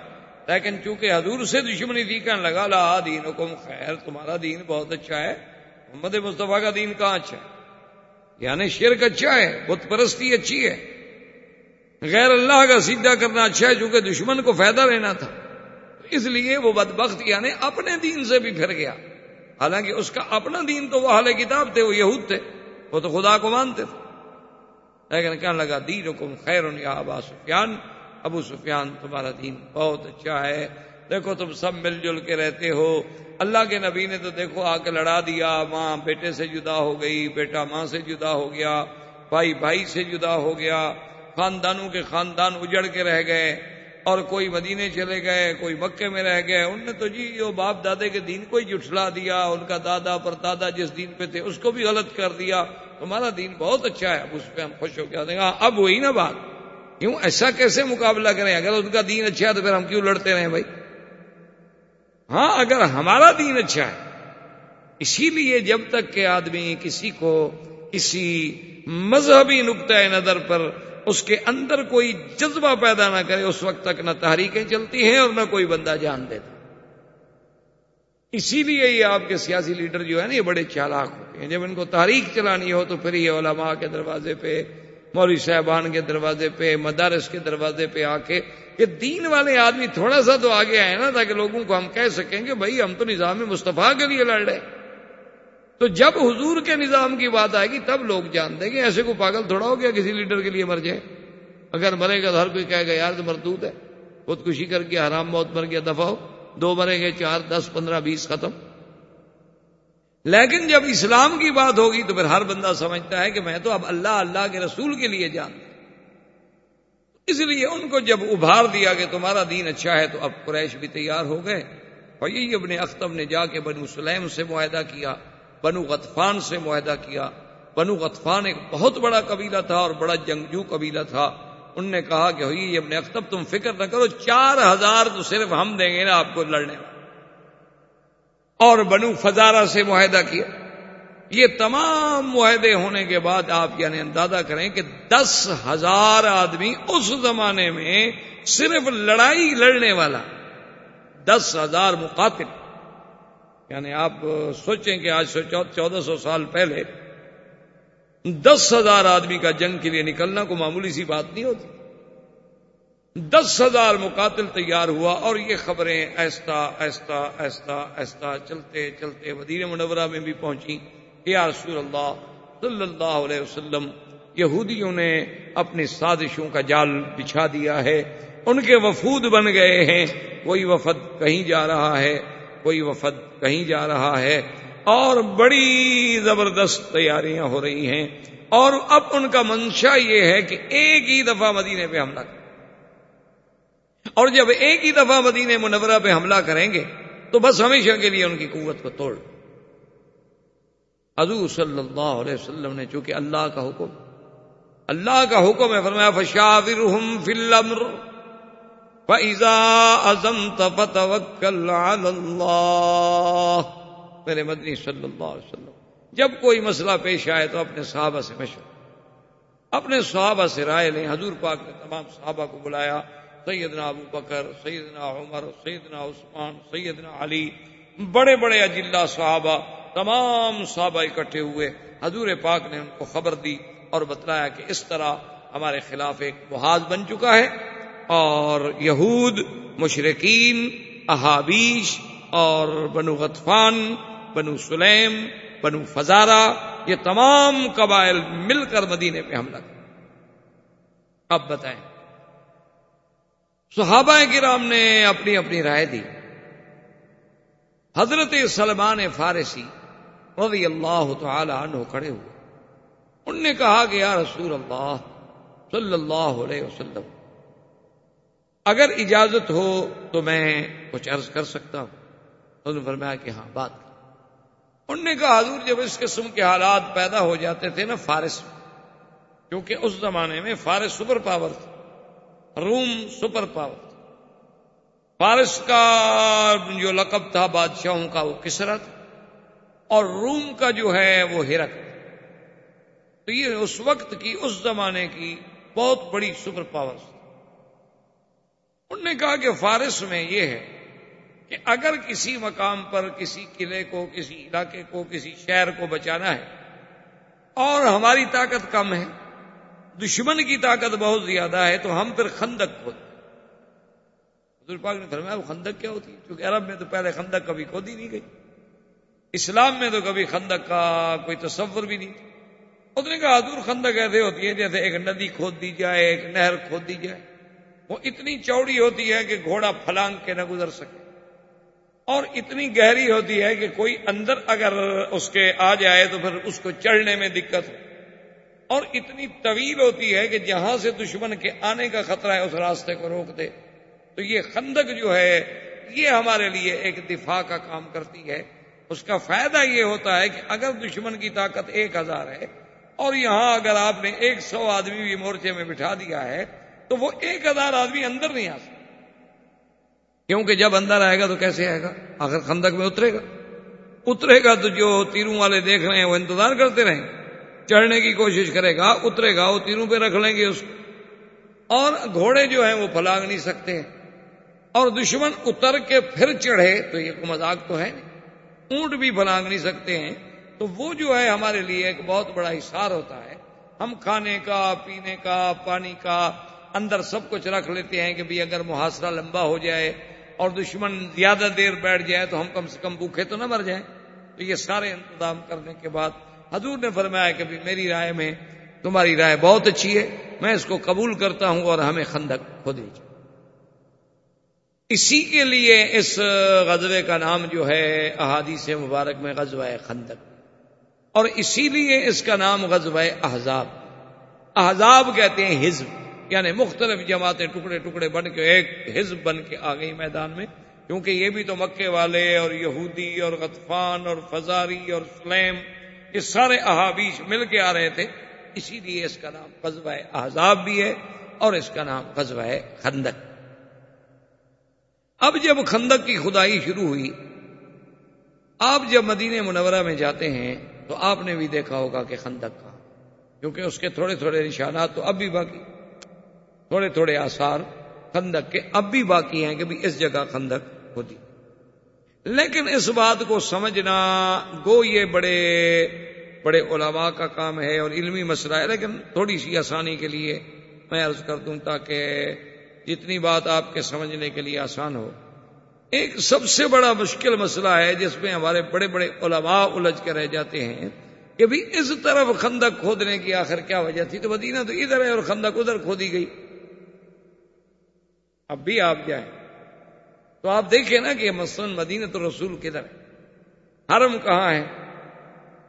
لیکن چونکہ حضور سے دشمنی تھی، کہنے لگا، لا دین حکم خیر، تمہارا دین بہت اچھا ہے۔ محمد مصطفیٰ کا دین کہاں اچھا ہے؟ یعنی شرک اچھا ہے، بت پرستی اچھی ہے۔ غیر اللہ کا سیدھا کرنا اچھا ہے، چونکہ دشمن کو فائدہ لینا تھا۔ اس لیے وہ بدبخت یعنی اپنے دین سے بھی پھر گیا۔ حالانکہ اس کا اپنا دین تو وہ حال کتاب تھے، وہ یہود تھے۔ وہ تو خدا کو مانتے تھے۔ لیکن کہنے لگا دین حکم خیر یا ابا سفیان۔ ابو سفیان، تمہارا دین بہت اچھا ہے۔ دیکھو تم سب مل جل کے رہتے ہو۔ اللہ کے نبی نے تو دیکھو آ کے لڑا دیا۔ ماں بیٹے سے جدا ہو گئی، بیٹا ماں سے جدا ہو گیا، بھائی بھائی سے جدا ہو گیا۔ خاندانوں کے خاندان اجڑ کے رہ گئے اور کوئی مدینے چلے گئے، کوئی مکے میں رہ گئے۔ ان نے تو جی جو باپ دادے کے دین کو ہی جٹلا دیا، ان کا دادا پر دادا جس دین پہ تھے، اس کو بھی غلط کر دیا۔ تمہارا دین بہت اچھا ہے، اب اس پہ ہم خوش ہو گیا ہاں، دیکھا اب وہی نا بات۔ کیوں؟ ایسا کیسے مقابلہ کریں؟ اگر ان کا دین اچھا ہے تو پھر ہم کیوں لڑتے رہے بھائی؟ ہاں اگر ہمارا دین اچھا ہے، اسی لیے جب تک کہ آدمی کسی کو کسی مذہبی نقطۂ نظر پر اس کے اندر کوئی جذبہ پیدا نہ کرے، اس وقت تک نہ تحریکیں چلتی ہیں اور نہ کوئی بندہ جان دیتا۔ اسی لیے یہ آپ کے سیاسی لیڈر جو ہے نا، یہ بڑے چالاک ہوتے ہیں۔ جب ان کو تاریخ چلانی ہو تو پھر یہ علماء کے دروازے پہ، مولوی صاحبان کے دروازے پہ، مدارس کے دروازے پہ آ کے کہ دین والے آدمی تھوڑا سا تو آگے آئے نا تاکہ لوگوں کو ہم کہہ سکیں کہ بھائی ہم تو نظام مصطفیٰ کے لیے لڑ رہے تو جب حضور کے نظام کی بات آئے گی، تب لوگ جان دیں گے، ایسے کو پاگل تھوڑا ہو گیا کسی لیڈر کے لیے مر جائے۔ اگر مرے گا تو ہر کوئی کہے گا، یار تو مردود ہے خودکشی کر کے، حرام موت مر گیا دفاع ہو۔ دو مریں گے چار، دس، پندرہ، بیس، ختم۔ لیکن جب اسلام کی بات ہوگی تو پھر ہر بندہ سمجھتا ہے کہ میں تو اب اللہ اللہ کے رسول کے لیے جانتا اس لیے ان کو جب ابھار دیا کہ تمہارا دین اچھا ہے تو اب قریش بھی تیار ہو گئے۔ اور یہی اپنے اختب نے جا کے بنو سلیم سے معاہدہ کیا۔ بنو غطفان سے معاہدہ کیا۔ بنو غطفان ایک بہت بڑا قبیلہ تھا اور بڑا جنگجو قبیلہ تھا۔ ان نے کہا کہ ہوئی ابن اختب تم فکر نہ کرو، چار ہزار تو صرف ہم دیں گے نا آپ کو لڑنے۔ اور بنو فزارہ سے معاہدہ کیا۔ یہ تمام معاہدے ہونے کے بعد آپ یعنی اندازہ کریں کہ دس ہزار آدمی اس زمانے میں صرف لڑائی لڑنے والا، دس ہزار مقاتل۔ یعنی آپ سوچیں کہ آج سے چودہ سو سال پہلے دس ہزار آدمی کا جنگ کے لیے نکلنا کو معمولی سی بات نہیں ہوتی۔ دس ہزار مقاتل تیار ہوا اور یہ خبریں ایستا ایستا ایستا ایستا چلتے چلتے مدینہ منورہ میں بھی پہنچی یا رسول اللہ صلی اللہ علیہ وسلم، یہودیوں نے اپنی سازشوں کا جال بچھا دیا ہے۔ ان کے وفود بن گئے ہیں۔ کوئی وفد کہیں جا رہا ہے۔ کوئی وفد کہیں جا رہا ہے اور بڑی زبردست تیاریاں ہو رہی ہیں اور اب ان کا منشا یہ ہے کہ ایک ہی دفعہ مدینے پہ حملہ کریں۔ اور جب ایک ہی دفعہ مدینے منورہ پہ حملہ کریں گے تو بس ہمیشہ کے لیے ان کی قوت کو توڑ۔ حضور صلی اللہ علیہ وسلم نے چونکہ اللہ کا حکم، اللہ کا حکم ہے، فرمایا فشاورہم فی الامر فیضا ازم فتوکل علی اللہ میرے مدنی صلی اللہ علیہ وسلم، جب کوئی مسئلہ پیش آئے تو اپنے صحابہ سے مشورہ۔ اپنے صحابہ سے رائے لیں۔ حضور پاک نے تمام صحابہ کو بلایا۔ سیدنا ابو بکر، سیدنا عمر، سیدنا عثمان، سیدنا علی، بڑے بڑے اجلا صحابہ، تمام صحابہ اکٹھے ہوئے۔ حضور پاک نے ان کو خبر دی اور بتلایا کہ اس طرح ہمارے خلاف ایک محاذ بن چکا ہے۔ اور یہود مشرقین احابیش اور بنو غطفان، بنو سلیم، بنو فزارہ یہ تمام قبائل مل کر مدینے پہ حملہ کر۔ اب بتائیں۔ صحابہ کرام نے اپنی اپنی رائے دی۔ حضرت سلمان فارسی رضی اللہ تعالی عنہ کھڑے ہوئے۔ ان نے کہا کہ یا رسول اللہ صلی اللہ علیہ وسلم اگر اجازت ہو تو میں کچھ عرض کر سکتا ہوں۔ انہوں نے فرمایا کہ ہاں بات۔ ان نے کہا، حضور جب اس قسم کے حالات پیدا ہو جاتے تھے نا فارس کیونکہ اس زمانے میں فارس سپر پاور تھا، روم سپر پاور تھا۔ فارس کا جو لقب تھا بادشاہوں کا، وہ کسرا تھا۔ اور روم کا جو ہے، وہ ہرک تو یہ اس وقت کی، اس زمانے کی بہت بڑی سپر پاور تھی۔ انہوں نے کہا کہ فارس میں یہ ہے کہ اگر کسی مقام پر کسی قلعے کو، کسی علاقے کو، کسی شہر کو بچانا ہے اور ہماری طاقت کم ہے، دشمن کی طاقت بہت زیادہ ہے، تو ہم پھر خندق کھود حضور پاک نے فرمایا وہ خندق کیا ہوتی؟ ہے کیونکہ عرب میں تو پہلے خندق کبھی کھودی نہیں گئی۔ اسلام میں تو کبھی خندق کا کوئی تصور بھی نہیں۔ اس نے کہا، حضور خندق ایسے ہوتی ہے جیسے ایک ندی کھود دی جائے، ایک نہر کھود دی جائے۔ وہ اتنی چوڑی ہوتی ہے کہ گھوڑا پھلانگ کے نہ گزر سکے۔ اور اتنی گہری ہوتی ہے کہ کوئی اندر اگر اس کے آ جائے تو پھر اس کو چڑھنے میں دقت ہو۔ اور اتنی طویل ہوتی ہے کہ جہاں سے دشمن کے آنے کا خطرہ ہے اس راستے کو روک دے۔ تو یہ خندق جو ہے، یہ ہمارے لیے ایک دفاع کا کام کرتی ہے۔ اس کا فائدہ یہ ہوتا ہے کہ اگر دشمن کی طاقت ایک ہزار ہے اور یہاں اگر آپ نے ایک سو آدمی بھی مورچے میں بٹھا دیا ہے تو وہ ایک ہزار آدمی اندر نہیں آ سکتا کیونکہ جب اندر آئے گا تو کیسے آئے گا؟ آخر خندق میں اترے گا۔ اترے گا تو جو تیروں والے دیکھ رہے ہیں، وہ انتظار کرتے رہیں۔ چڑھنے کی کوشش کرے گا، اترے گا، وہ تیروں پہ رکھ لیں گے اس کو۔ اور گھوڑے جو ہیں وہ پھلاگ نہیں سکتے۔ اور دشمن اتر کے پھر چڑھے، تو یہ مذاق تو ہے نہیں۔ اونٹ بھی پھلانگ نہیں سکتے ہیں۔ تو وہ جو ہے ہمارے لیے ایک بہت بڑا اشار ہوتا ہے۔ ہم کھانے کا، پینے کا، پانی کا اندر سب کچھ رکھ لیتے ہیں کہ بھی اگر محاصرہ لمبا ہو جائے اور دشمن زیادہ دیر بیٹھ جائے تو ہم کم سے کم بھوکے تو نہ مر جائیں۔ تو یہ سارے انتظام کرنے کے بعد حضور نے فرمایا کہ میری رائے میں تمہاری رائے بہت اچھی ہے، میں اس کو قبول کرتا ہوں اور ہمیں خندق خود لیجیے اسی کے لیے اس غزوے کا نام جو ہے، احادیث مبارک میں غزوہ خندق۔ اور اسی لیے اس کا نام غزوہ احزاب۔ احزاب کہتے ہیں حزب۔ یعنی مختلف جماعتیں ٹکڑے ٹکڑے بن کے ایک حزب بن کے آ گئی میدان میں۔ کیونکہ یہ بھی تو مکے والے اور یہودی اور غطفان اور فزاری اور سلیم، یہ سارے احابیش مل کے آ رہے تھے۔ اسی لیے اس کا نام غزوہ احزاب بھی ہے اور اس کا نام غزوہ خندق۔ اب جب خندق کی خدائی شروع ہوئی، آپ جب مدینہ منورہ میں جاتے ہیں تو آپ نے بھی دیکھا ہوگا کہ خندق کا کیونکہ اس کے تھوڑے تھوڑے نشانات تو اب بھی باقی۔ تھوڑے تھوڑے آثار خندق کے اب بھی باقی ہیں کہ بھی اس جگہ خندق ہوتی۔ لیکن اس بات کو سمجھنا گو یہ بڑے بڑے علماء کا کام ہے اور علمی مسئلہ ہے، لیکن تھوڑی سی آسانی کے لیے میں عرض کر دوں تاکہ جتنی بات آپ کے سمجھنے کے لیے آسان ہو۔ ایک سب سے بڑا مشکل مسئلہ ہے جس میں ہمارے بڑے بڑے علماء الجھ کے رہ جاتے ہیں کہ بھی اس طرف خندق کھودنے کی آخر کیا وجہ تھی؟ تو مدینہ تو ادھر ہے اور خندق ادھر کھودی گئی۔ اب بھی آپ جائیں۔ تو آپ دیکھیں نا کہ مثلاً مدینہ تو رسول کدھر ہے؟ حرم کہاں ہے؟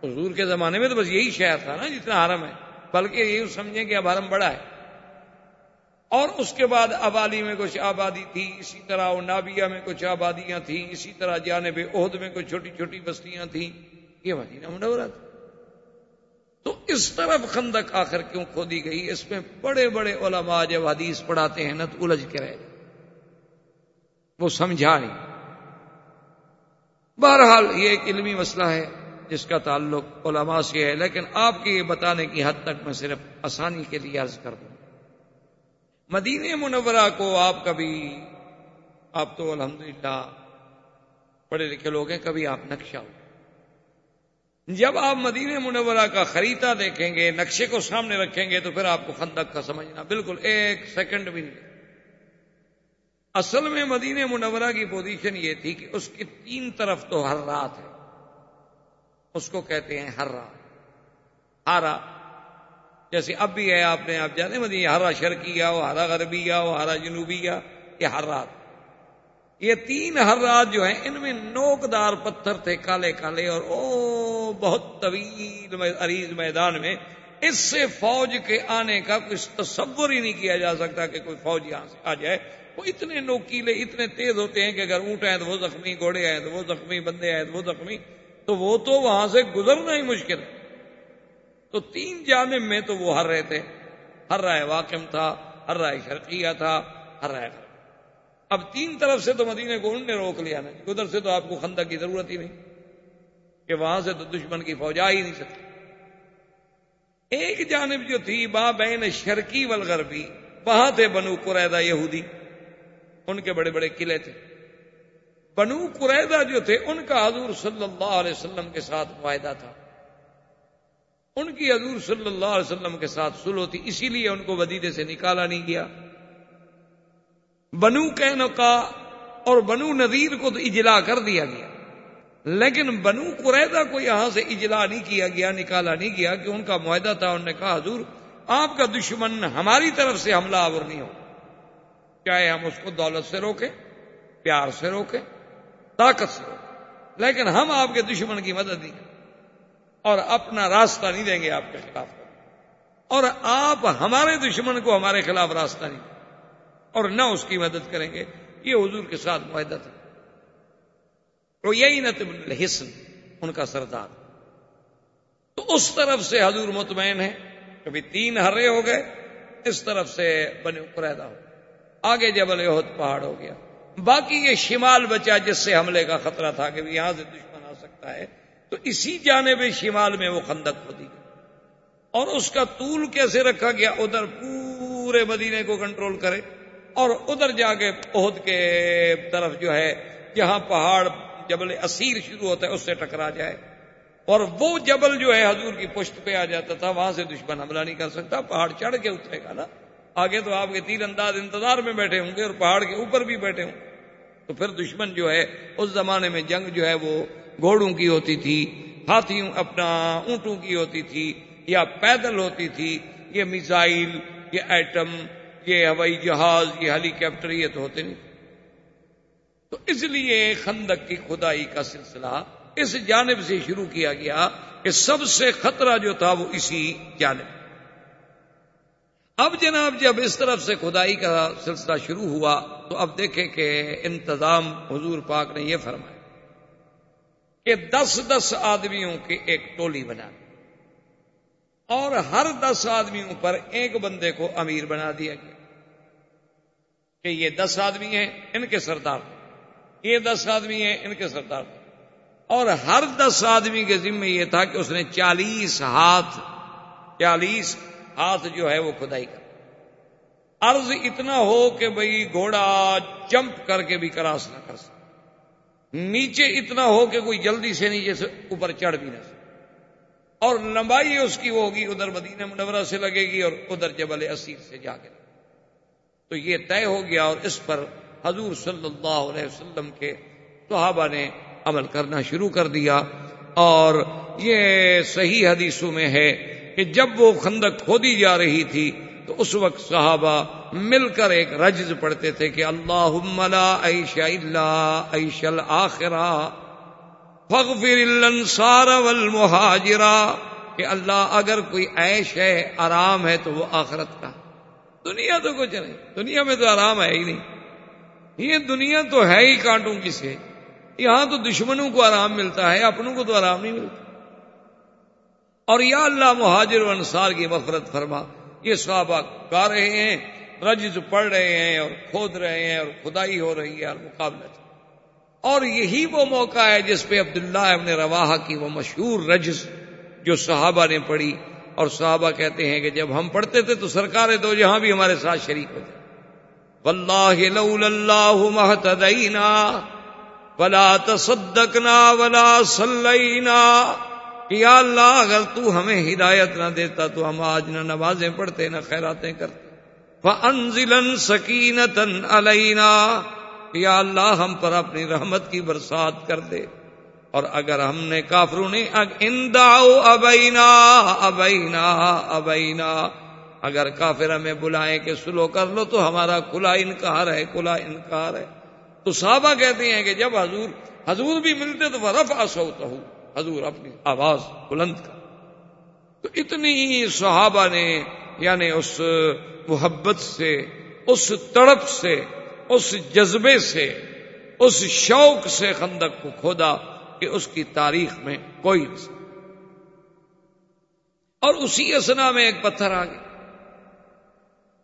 حضور کے زمانے میں تو بس یہی شہر تھا نا جتنا حرم ہے۔ بلکہ یہی سمجھیں کہ اب حرم بڑا ہے۔ اور اس کے بعد ابالی میں کچھ آبادی تھی، اسی طرح نابیہ میں کچھ آبادیاں تھیں، اسی طرح جانب عہد میں کچھ چھوٹی چھوٹی بستیاں تھیں۔ یہ مدینہ منورہ تھا۔ تو اس طرف خندق آخر کیوں کھودی گئی؟ اس میں بڑے بڑے علماء جب حدیث پڑھاتے ہیں نہ تو الجھ کے رہے۔ وہ سمجھا نہیں۔ بہرحال یہ ایک علمی مسئلہ ہے جس کا تعلق علماء سے ہے، لیکن آپ کے یہ بتانے کی حد تک میں صرف آسانی کے لیے عرض کر دوں۔ مدینہ منورہ کو آپ کبھی، آپ تو الحمدللہ پڑھے لکھے لوگ ہیں، کبھی آپ نقشہ ہو۔ جب آپ مدینہ منورہ کا خریدا دیکھیں گے، نقشے کو سامنے رکھیں گے تو پھر آپ کو خندق کا سمجھنا بالکل ایک سیکنڈ بھی نہیں۔ اصل میں مدینہ منورہ کی پوزیشن یہ تھی کہ اس کی تین طرف تو ہر رات ہے۔ اس کو کہتے ہیں ہر رات۔ ہارا۔ جیسے اب بھی ہے، آپ نے، آپ جانے مدینہ ہرا شرقی یا وہ ہرا غربی یا وہ ہرا جنوبی یہ ہر رات۔ یہ تین ہر رات جو ہیں، ان میں نوکدار پتھر تھے کالے کالے اور او بہت طویل عریض میدان میں۔ اس سے فوج کے آنے کا کوئی تصور ہی نہیں کیا جا سکتا کہ کوئی فوج یہاں سے آ جائے۔ وہ اتنے نوکیلے، اتنے تیز ہوتے ہیں کہ اگر اونٹ آئے تو وہ زخمی، گھوڑے آئے تو وہ زخمی، بندے آئے تو وہ زخمی، تو وہ تو وہاں سے گزرنا ہی مشکل ہے۔ تو تین جانب میں تو وہ ہر رہے تھے ہر رائے واقم تھا، ہر رائے شرقیہ تھا، ہر رائے اب تین طرف سے تو مدینے کو ان نے روک لیا نا۔ ادھر سے تو آپ کو خندق کی ضرورت ہی نہیں کہ وہاں سے تو دشمن کی فوج آ ہی نہیں سکتی۔ ایک جانب جو تھی، با بین شرکی والغربی، وہاں تھے بنو قریدہ یہودی۔ ان کے بڑے بڑے قلعے تھے۔ بنو قریدہ جو تھے، ان کا حضور صلی اللہ علیہ وسلم کے ساتھ معاہدہ تھا۔ ان کی حضور صلی اللہ علیہ وسلم کے ساتھ سلو تھی، اسی لیے ان کو ودیدے سے نکالا نہیں گیا۔ بنو کا اور بنو نذیر کو تو اجلا کر دیا گیا۔ لیکن بنو قریدہ کو یہاں سے اجلا نہیں کیا گیا، نکالا نہیں گیا کہ ان کا معاہدہ تھا۔ انہوں نے کہا، حضور، آپ کا دشمن ہماری طرف سے حملہ آور نہیں ہو۔ چاہے ہم اس کو دولت سے روکیں، پیار سے روکیں، طاقت سے روکیں۔ لیکن ہم آپ کے دشمن کی مدد نہیں اور اپنا راستہ نہیں دیں گے آپ کے خلاف۔ اور آپ ہمارے دشمن کو ہمارے خلاف راستہ نہیں۔ اور نہ اس کی مدد کریں گے۔ یہ حضور کے ساتھ معاہدہ تھا۔ وہ یہی الحسن ان کا سردار۔ تو اس طرف سے حضور مطمئن ہے کبھی تین ہرے ہو گئے، اس طرف سے بنے قریدا ہو آگے جبل عہد پہاڑ ہو گیا۔ باقی یہ شمال بچا جس سے حملے کا خطرہ تھا کہ یہاں سے دشمن آ سکتا ہے، تو اسی جانب شمال میں وہ خندق ہوتی اور اس کا طول کیسے رکھا گیا؟ ادھر پورے مدینے کو کنٹرول کرے۔ اور ادھر جا کے عہد کے طرف جو ہے، جہاں پہاڑ جبل اسیر شروع ہوتا ہے، اس سے ٹکرا جائے۔ اور وہ جبل جو ہے، حضور کی پشت پہ آ جاتا تھا، وہاں سے دشمن حملہ نہیں کر سکتا، پہاڑ چڑھ کے اترے گا نا۔ آگے تو آپ کے تیر انداز انتظار میں بیٹھے ہوں گے اور پہاڑ کے اوپر بھی بیٹھے ہوں۔ تو پھر دشمن جو ہے، اس زمانے میں جنگ جو ہے، وہ گھوڑوں کی ہوتی تھی، ہاتھیوں اپنا اونٹوں کی ہوتی تھی، یا پیدل ہوتی تھی، یہ میزائل، یہ ایٹم، یہ ہوائی جہاز، یہ ہیلی کاپٹر یہ تو ہوتے نہیں۔ تو اس لیے خندق کی خدائی کا سلسلہ اس جانب سے شروع کیا گیا کہ سب سے خطرہ جو تھا وہ اسی جانب۔ اب جناب جب اس طرف سے خدائی کا سلسلہ شروع ہوا تو اب دیکھیں کہ انتظام حضور پاک نے یہ فرمایا کہ دس دس آدمیوں کی ایک ٹولی بنا اور ہر دس آدمیوں پر ایک بندے کو امیر بنا دیا گیا کہ یہ دس آدمی ہیں ان کے سردار یہ دس آدمی ہیں ان کے سردار اور ہر دس آدمی کے ذمہ یہ تھا کہ اس نے چالیس ہاتھ، چالیس ہاتھ جو ہے وہ کھدائی کر۔ عرض اتنا ہو کہ بھئی گھوڑا جمپ کر کے بھی کراس نہ کر سکے۔ نیچے اتنا ہو کہ کوئی جلدی سے نیچے سے اوپر چڑھ بھی نہ سکے۔ اور لمبائی اس کی ہوگی ادھر مدینہ منورہ سے لگے گی اور ادھر جبل اسیر سے جا کے۔ تو یہ طے ہو گیا اور اس پر حضور صلی اللہ علیہ وسلم کے صحابہ نے عمل کرنا شروع کر دیا۔ اور یہ صحیح حدیثوں میں ہے کہ جب وہ خندق کھودی جا رہی تھی تو اس وقت صحابہ مل کر ایک رجز پڑھتے تھے کہ اللہ عیش اللہ عیش الآخرہ فغفر الانصار والمہاجرہ، کہ اللہ اگر کوئی عیش ہے، آرام ہے تو وہ آخرت کا۔ دنیا تو کچھ نہیں، دنیا میں تو آرام ہے ہی نہیں۔ یہ دنیا تو ہے ہی کانٹوں کی سے۔ یہاں تو دشمنوں کو آرام ملتا ہے، اپنوں کو تو آرام نہیں ملتا۔ اور یا اللہ مہاجر و انصار کی مفرت فرما۔ یہ صحابہ گا رہے ہیں، رجز پڑھ رہے ہیں اور کھود رہے ہیں اور کھدائی ہو رہی ہے اور مقابلہ اور یہی وہ موقع ہے جس پہ عبداللہ ابن رواحہ کی وہ مشہور رجز جو صحابہ نے پڑھی۔ اور صحابہ کہتے ہیں کہ جب ہم پڑھتے تھے تو سرکار دو جہاں بھی ہمارے ساتھ شریک ہوتے۔ واللہ لولا اللہ محتدینا ولا تصدقنا ولا صلینا۔ یا اللہ، اگر تو ہمیں ہدایت نہ دیتا تو ہم آج نہ نمازیں پڑھتے، نہ خیراتیں کرتے۔ فَأَنزِلًا سَكِينَةً عَلَيْنَا۔ یا اللہ، ہم پر اپنی رحمت کی برسات کر دے۔ اور اگر ہم نے کافروں نے انداؤ ابینا ابینا ابینا۔ اگر کافر ہمیں بلائیں کہ سلو کر لو تو ہمارا کھلا انکار ہے، کھلا انکار ہے۔ تو صحابہ کہتے ہیں کہ جب حضور حضور بھی ملتے تو وہ رف ہوتا ہوں حضور اپنی آواز بلند کر۔ تو اتنی صحابہ نے یعنی اس محبت سے، اس تڑپ سے، اس جذبے سے، اس شوق سے خندق کو کھودا کہ اس کی تاریخ میں کوئی نہیں اور اسی اسنا میں ایک پتھر آ گیا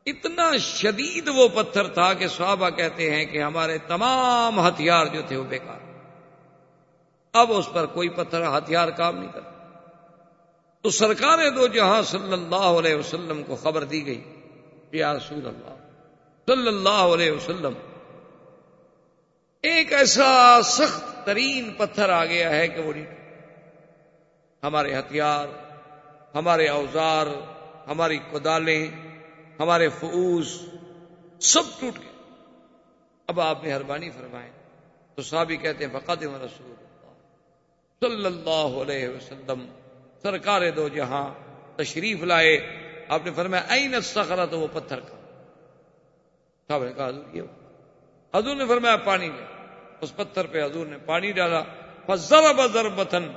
اتنا شدید وہ پتھر تھا کہ صحابہ کہتے ہیں کہ ہمارے تمام ہتھیار جو تھے وہ بیکار۔ اب اس پر کوئی پتھر ہتھیار کام نہیں کرتا۔ تو سرکار دو جہاں صلی اللہ علیہ وسلم کو خبر دی گئی، یا رسول اللہ، صلی اللہ علیہ وسلم، ایک ایسا سخت ترین پتھر آ گیا ہے کہ وہ نہیں۔ ہمارے ہتھیار، ہمارے اوزار، ہماری کدالیں ہمارے فعوز سب ٹوٹ گئے۔ اب آپ مہربانی فرمائیں۔ تو صحابی کہتے ہیں فقط رسول صلی اللہ علیہ وسلم، سرکار دو جہاں تشریف لائے۔ آپ نے فرمایا، این سخرا تو وہ پتھر کا؟ صاحب نے کہا حضور یہ حضور نے فرمایا، پانی لے اس پتھر پہ حضور نے پانی ڈالا۔ فضر بزر بتن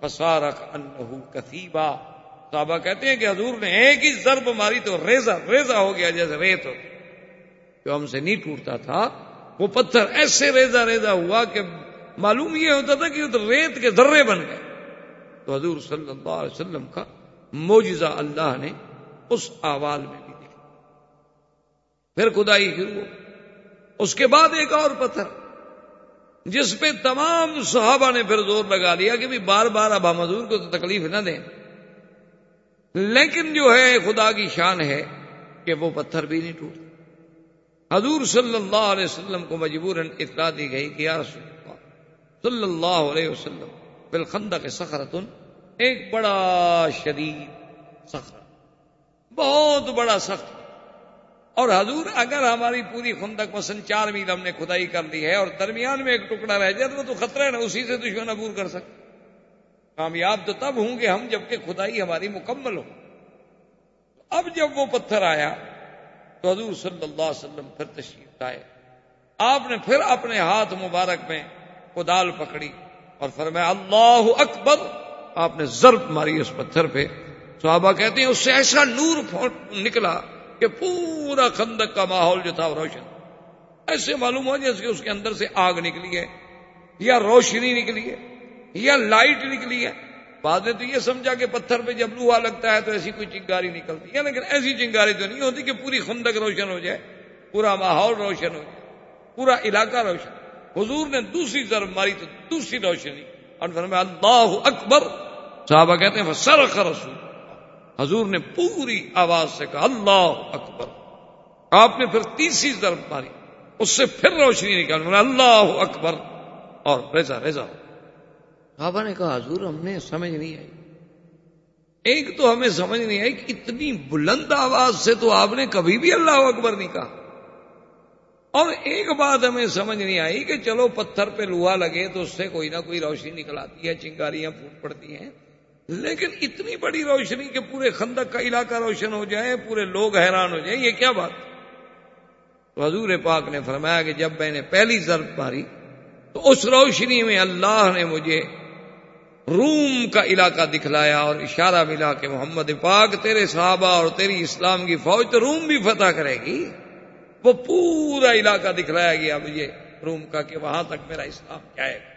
فسارک انہو کثیبا صحابہ کہتے ہیں کہ حضور نے ایک ہی ضرب ماری تو ریزا ریزا ہو گیا، جیسے ریت ہو جو ہم سے نہیں ٹوٹتا تھا، وہ پتھر ایسے ریزا ریزا ہوا کہ معلوم یہ ہوتا تھا کہ تو ریت کے ذرے بن گئے۔ تو حضور صلی اللہ علیہ وسلم کا موجزہ اللہ نے اس آواز میں بھی دیکھا۔ پھر خدائی شروع اس کے بعد ایک اور پتھر، جس پہ تمام صحابہ نے پھر زور لگا دیا کہ بھی بار بار اب ہم حضور کو تو تکلیف نہ دیں۔ لیکن جو ہے، خدا کی شان ہے کہ وہ پتھر بھی نہیں ٹوٹ حضور صلی اللہ علیہ وسلم کو مجبور اطلاع دی گئی کہ یا رسول صلی اللہ علیہ وسلم، بالخندق کے سخرتن ایک بڑا شدید سخر بہت بڑا سخت اور حضور، اگر ہماری پوری خندق مثلا چار میل ہم نے کھدائی کر لی ہے اور درمیان میں ایک ٹکڑا رہ جائے تو تو خطرہ ہے نا، اسی سے دشمن عبور کر سکتے کامیاب تو تب ہوں گے ہم جبکہ کھدائی ہماری مکمل ہو۔ اب جب وہ پتھر آیا تو حضور صلی اللہ علیہ وسلم پھر تشریف آئے آپ نے پھر اپنے ہاتھ مبارک میں کدال پکڑی اور فرمایا، اللہ اکبر. آپ نے ضرب ماری اس پتھر پہ۔ صحابہ کہتے ہیں، اس سے ایسا نور نکلا کہ پورا خندق کا ماحول جو تھا وہ روشن۔ ایسے معلوم ہو جیسے اس کے اندر سے آگ نکلی ہے، یا روشنی نکلی ہے، یا لائٹ نکلی ہے۔ بعد میں تو یہ سمجھا کہ پتھر پہ جب لوہا لگتا ہے تو ایسی کوئی چنگاری نکلتی ہے، لیکن ایسی چنگاری تو نہیں ہوتی کہ پوری خندق روشن ہو جائے، پورا ماحول روشن ہو جائے، پورا علاقہ روشن حضور نے دوسری ضرب ماری تو دوسری روشنی اور فرمایا، اللہ اکبر۔ صحابہ کہتے ہیں سر رسول۔ حضور نے پوری آواز سے کہا، اللہ اکبر۔ آپ نے پھر تیسری ضرب ماری۔ اس سے پھر روشنی نکال اللہ اکبر۔ اور ریزا ریزا صحابہ نے کہا، حضور، ہم نے سمجھ نہیں آئی۔ ایک تو ہمیں سمجھ نہیں آئی کہ اتنی بلند آواز سے تو آپ نے کبھی بھی اللہ اکبر نہیں کہا۔ اور ایک بات ہمیں سمجھ نہیں آئی کہ چلو پتھر پہ لوہا لگے تو اس سے کوئی نہ کوئی روشنی نکل آتی ہے، چنگاریاں پھوٹ پڑتی ہیں۔ لیکن اتنی بڑی روشنی کہ پورے خندق کا علاقہ روشن ہو جائے، پورے لوگ حیران ہو جائیں، یہ کیا بات؟ تو حضور پاک نے فرمایا کہ جب میں نے پہلی ضرب ماری تو اس روشنی میں اللہ نے مجھے روم کا علاقہ دکھلایا اور اشارہ ملا کہ محمد پاک تیرے صحابہ اور تیری اسلام کی فوج تو روم بھی فتح کرے گی۔ وہ پورا علاقہ دکھلایا گیا مجھے روم کا کہ وہاں تک میرا اسلام جائے گا۔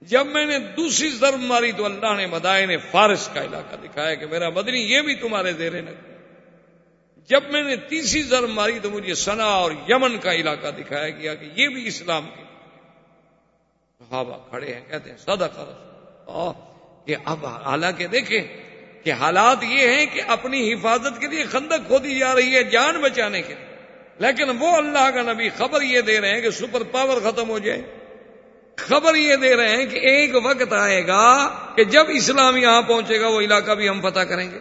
جب میں نے دوسری ضرب ماری تو اللہ نے مدائن فارس کا علاقہ دکھایا کہ میرا مدنی یہ بھی تمہارے زیر نہ۔ جب میں نے تیسری ضرب ماری تو مجھے سنا اور یمن کا علاقہ دکھایا گیا کہ یہ بھی اسلام کے۔ صحابہ کھڑے ہیں، کہتے ہیں سدا کر کہ اب حالانکہ دیکھیں کہ حالات یہ ہیں کہ اپنی حفاظت کے لیے خندق کھودی جا رہی ہے، جان بچانے کے لیے۔ لیکن وہ اللہ کا نبی خبر یہ دے رہے ہیں کہ سپر پاور ختم ہو جائے۔ خبر یہ دے رہے ہیں کہ ایک وقت آئے گا کہ جب اسلام یہاں پہنچے گا وہ علاقہ بھی ہم فتح کریں گے۔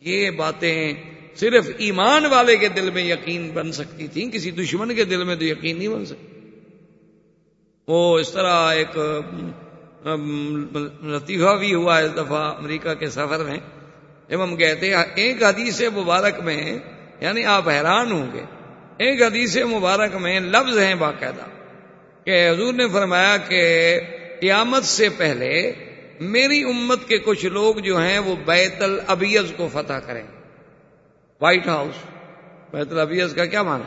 یہ باتیں صرف ایمان والے کے دل میں یقین بن سکتی تھیں، کسی دشمن کے دل میں تو یقین نہیں بن سکتی۔ وہ اس طرح ایک لطیفہ بھی ہوا، اس دفعہ امریکہ کے سفر میں۔ جب ہم گئے تھے، ایک حدیث مبارک میں یعنی آپ حیران ہوں گے۔ ایک حدیث مبارک میں لفظ ہیں باقاعدہ کہ حضور نے فرمایا کہ قیامت سے پہلے میری امت کے کچھ لوگ جو ہیں وہ بیت الابیز کو فتح کریں وائٹ ہاؤس۔ بیت الابیز کا کیا مانا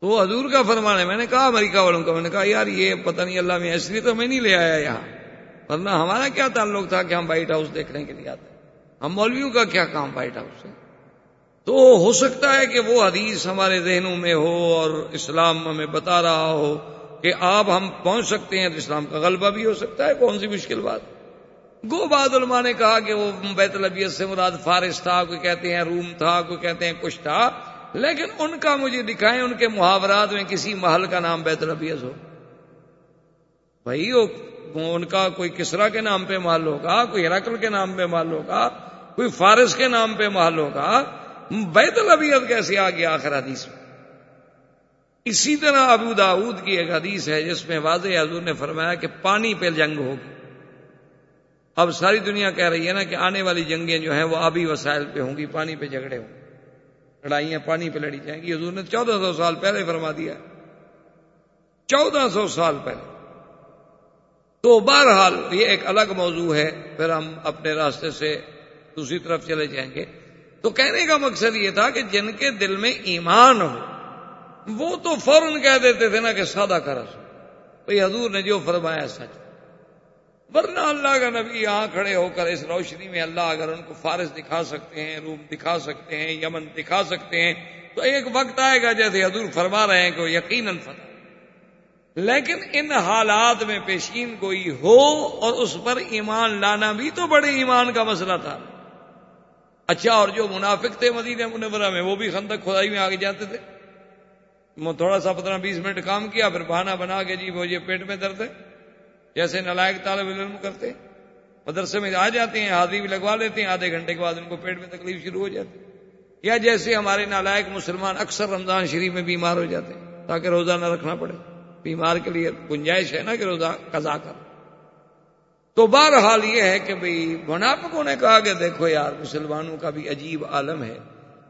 تو حضور کا فرمان ہے، میں نے کہا امریکہ والوں کا، میں نے کہا یار یہ پتہ نہیں، اللہ میں اس لیے تو میں نہیں لے آیا یہاں۔ ورنہ ہمارا کیا تعلق تھا کہ ہم وائٹ ہاؤس دیکھنے کے لیے آتے ہم مولویوں کا کیا کام وائٹ ہاؤس سے؟ تو ہو سکتا ہے کہ وہ حدیث ہمارے ذہنوں میں ہو اور اسلام ہمیں بتا رہا ہو کہ آپ ہم پہنچ سکتے ہیں تو اسلام کا غلبہ بھی ہو سکتا ہے، کون سی مشکل بات؟ گو بعد علماء نے کہا کہ وہ بیت البیت سے مراد فارس تھا، کوئی کہتے ہیں روم تھا، کوئی کہتے ہیں کچھ تھا، لیکن ان کا مجھے دکھائیں ان کے محاورات میں کسی محل کا نام بیت البیز ہو۔ بھائی ان کا کوئی کسرا کے نام پہ محل ہوگا، کوئی ہرکل کے نام پہ محل ہوگا، کوئی فارس کے نام پہ محل ہوگا بیت البیت کیسے آ گیا آخر حدیث میں؟ اسی طرح ابو داود کی ایک حدیث ہے جس میں واضح حضور نے فرمایا کہ پانی پہ جنگ ہوگی۔ اب ساری دنیا کہہ رہی ہے نا کہ آنے والی جنگیں جو ہیں وہ آبی وسائل پہ ہوں گی، پانی پہ جھگڑے ہوں گے۔ لڑائیاں پانی پہ لڑی جائیں گی۔ حضور نے چودہ سو سال پہلے فرما دیا چودہ سو سال پہلے۔ تو بہرحال یہ ایک الگ موضوع ہے۔ پھر ہم اپنے راستے سے دوسری طرف چلے جائیں گے۔ تو کہنے کا مقصد یہ تھا کہ جن کے دل میں ایمان ہو، وہ تو فوراً کہہ دیتے تھے نا کہ سادہ کرس بھائی حضور نے جو فرمایا سچ۔ ورنہ اللہ کا نبی یہاں کھڑے ہو کر اس روشنی میں اللہ اگر ان کو فارس دکھا سکتے ہیں، روم دکھا سکتے ہیں، یمن دکھا سکتے ہیں، تو ایک وقت آئے گا جیسے حضور فرما رہے ہیں کہ یقیناً فتح۔ لیکن ان حالات میں پیشین کوئی ہو اور اس پر ایمان لانا بھی تو بڑے ایمان کا مسئلہ تھا۔ اچھا اور جو منافق تھے مدینہ منورہ میں، وہ بھی خندق کھدائی میں آگے جاتے تھے۔ تھوڑا سا پندرہ بیس منٹ کام کیا، پھر بہانا بنا کے جی وہ یہ پیٹ میں درد ہے۔ جیسے نلائق طالب علم کرتے مدرسے میں آ جاتے ہیں حاضری بھی لگوا لیتے ہیں، آدھے گھنٹے کے بعد ان کو پیٹ میں تکلیف شروع ہو جاتی یا جیسے ہمارے نالائق مسلمان اکثر رمضان شریف میں بیمار ہو جاتے ہیں، تاکہ روزہ نہ رکھنا پڑے۔ بیمار کے لیے گنجائش ہے نا کہ روزہ قضا کر۔ تو بہرحال یہ ہے کہ بھائی منافقوں نے کہا کہ دیکھو یار، مسلمانوں کا بھی عجیب عالم ہے۔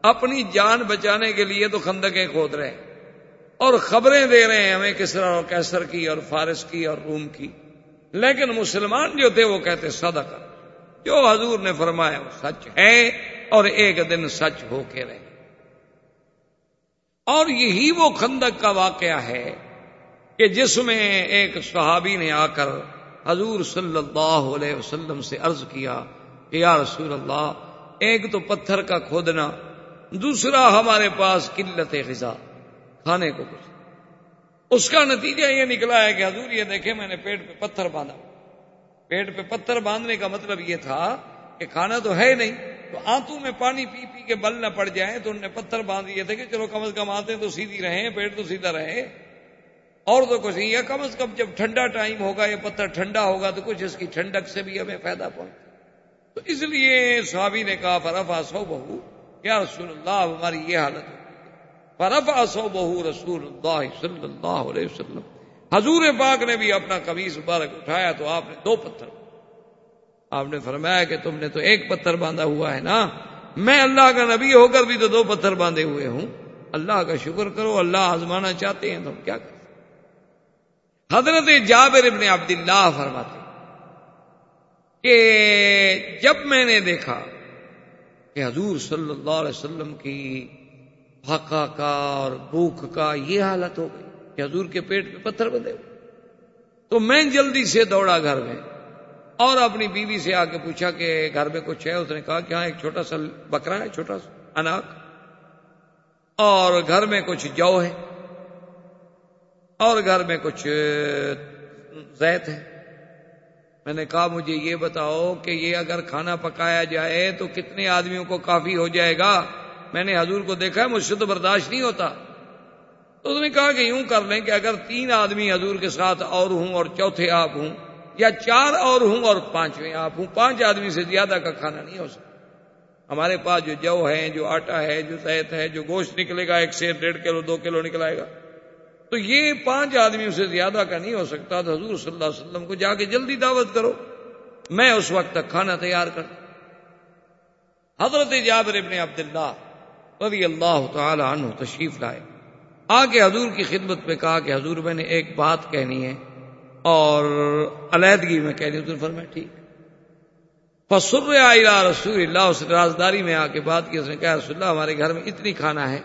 اپنی جان بچانے کے لیے تو خندقیں کھود رہے ہیں۔ اور خبریں دے رہے ہیں ہمیں کسرا اور کیسر کی اور فارس کی اور روم کی۔ لیکن مسلمان جو تھے وہ کہتے صدقہ۔ جو حضور نے فرمایا، وہ سچ ہے اور ایک دن سچ ہو کے رہے۔ اور یہی وہ خندق کا واقعہ ہے کہ جس میں ایک صحابی نے آ کر حضور صلی اللہ علیہ وسلم سے عرض کیا کہ یا رسول اللہ، ایک تو پتھر کا کھودنا، دوسرا ہمارے پاس قلت غذا، کھانے کو کچھ۔ اس کا نتیجہ یہ نکلا ہے کہ حضور یہ دیکھے میں نے پیٹ پہ پتھر باندھا۔ پیٹ پہ پتھر باندھنے کا مطلب یہ تھا کہ کھانا تو ہے نہیں، تو آنتوں میں پانی پی پی کے بل نہ پڑ جائیں تو انہوں نے پتھر باندھ دیے تھے کہ چلو کم از کم آتے تو سیدھی رہیں، پیٹ تو سیدھا رہے۔ اور تو کچھ نہیں ہے کم از کم جب ٹھنڈا ٹائم ہوگا یہ پتھر ٹھنڈا ہوگا تو کچھ اس کی ٹھنڈک سے بھی ہمیں فائدہ پہنچ۔ تو اس لیے صحابی نے کہا فرفا سو بہو کیا رسول اللہ، ہماری یہ حالت ہے۔ فرفا سو بہو رسول اللہ صلی اللہ علیہ وسلم۔ حضور پاک نے بھی اپنا کبیز مبارک اٹھایا تو آپ نے دو پتھر۔ آپ نے فرمایا کہ تم نے تو ایک پتھر باندھا ہوا ہے نا؟ میں اللہ کا نبی ہو کر بھی تو دو پتھر باندھے ہوئے ہوں۔ اللہ کا شکر کرو، اللہ آزمانا چاہتے ہیں تو ہم کیا کریں؟ حضرت جابر ابن عبداللہ فرماتے کہ جب میں نے دیکھا کہ حضور صلی اللہ علیہ وسلم کی پھاکا کا اور بھوک کا یہ حالت ہو گئی کہ حضور کے پیٹ پہ پتھر بندے تو میں جلدی سے دوڑا گھر میں اور اپنی بیوی سے آ کے پوچھا کہ گھر میں کچھ ہے؟ اس نے کہا کہ ہاں ایک چھوٹا سا بکرا ہے، چھوٹا سا اناک اور گھر میں کچھ جو ہے۔ اور گھر میں کچھ زیت ہے۔ میں نے کہا، مجھے یہ بتاؤ کہ یہ اگر کھانا پکایا جائے تو کتنے آدمیوں کو کافی ہو جائے گا؟ میں نے حضور کو دیکھا ہے مجھ سے تو برداشت نہیں ہوتا۔ تو اس نے کہا کہ یوں کر لیں کہ اگر تین آدمی حضور کے ساتھ اور ہوں اور چوتھے آپ ہوں، یا چار اور ہوں اور پانچویں آپ ہوں، پانچ آدمی سے زیادہ کا کھانا نہیں ہو سکتا۔ ہمارے پاس جو جو ہے، جو آٹا ہے، جو زیت ہے، جو گوشت نکلے گا، ایک سے ڈیڑھ کلو، دو کلو نکلائے گا۔ تو یہ پانچ آدمیوں سے زیادہ کا نہیں ہو سکتا، تو حضور صلی اللہ علیہ وسلم کو جا کے جلدی دعوت کرو۔ میں اس وقت تک کھانا تیار کر۔ حضرت جابر ابن عبداللہ رضی اللہ تعالی عنہ تشریف لائے۔ آگے حضور کی خدمت پہ کہا کہ حضور میں نے ایک بات کہنی ہے اور علیحدگی میں کہنی حضور فرمائے، ٹھیک۔ فسر رسول اللہ اس رازداری میں آ کے بات کی۔ اس نے کہا، رسول اللہ، ہمارے گھر میں اتنی کھانا ہے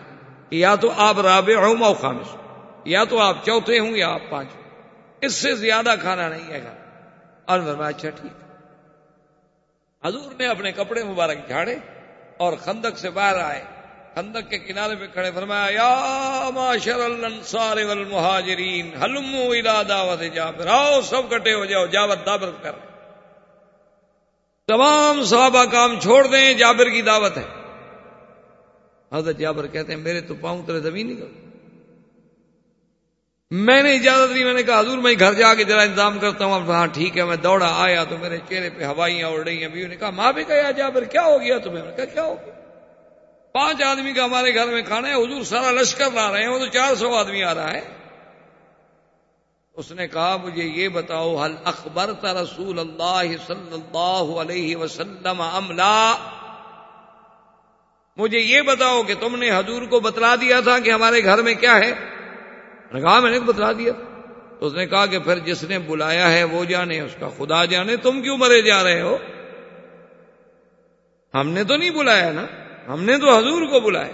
کہ یا تو آپ رابع ہو مو خامش یا تو آپ چوتھے ہوں یا آپ پانچ اس سے زیادہ کھانا نہیں ہے گھر اور فرمایا اچھا ٹھیک۔ حضور نے اپنے کپڑے مبارک جھاڑے اور خندق سے باہر آئے۔ خندق کے کنارے پہ کھڑے، فرمایا، یا معاشر الانصار والمہاجرین حلمو الى دعوت جابر۔ آؤ، سب کٹے ہو جاؤ جاوت دعوت کر۔ تمام صحابہ کام چھوڑ دیں، جابر کی دعوت ہے۔ حضرت جابر کہتے ہیں، میرے تو پاؤں ترے زمین نکل میں نے اجازت دی، میں نے کہا، حضور، میں گھر جا کے ذرا انتظام کرتا ہوں۔ ہاں ٹھیک ہے، میں دوڑا، آیا تو میرے چہرے پہ ہوائیاں اڑ رہی ہیں۔ بیوی نے کہا، ماں بھی کہا جابر، کیا ہو گیا تمہیں؟ میں نے کہا، کیا ہو گیا؟ پانچ آدمی کا ہمارے گھر میں کھانا ہے۔ حضور سارا لشکر لا رہے ہیں، وہ تو چار سو آدمی آ رہا ہے۔ اس نے کہا، مجھے یہ بتاؤ حل اخبر رسول اللہ صلی اللہ علیہ وسلم املا مجھے یہ بتاؤ کہ تم نے حضور کو بتلا دیا تھا کہ ہمارے گھر میں کیا ہے؟ نے کہا، میں نے بتلا دیا. تو اس نے کہا کہ پھر جس نے بلایا ہے وہ جانے، اس کا خدا جانے، تم کیوں مرے جا رہے ہو؟ ہم نے تو نہیں بلایا نا، ہم نے تو حضور کو بلایا۔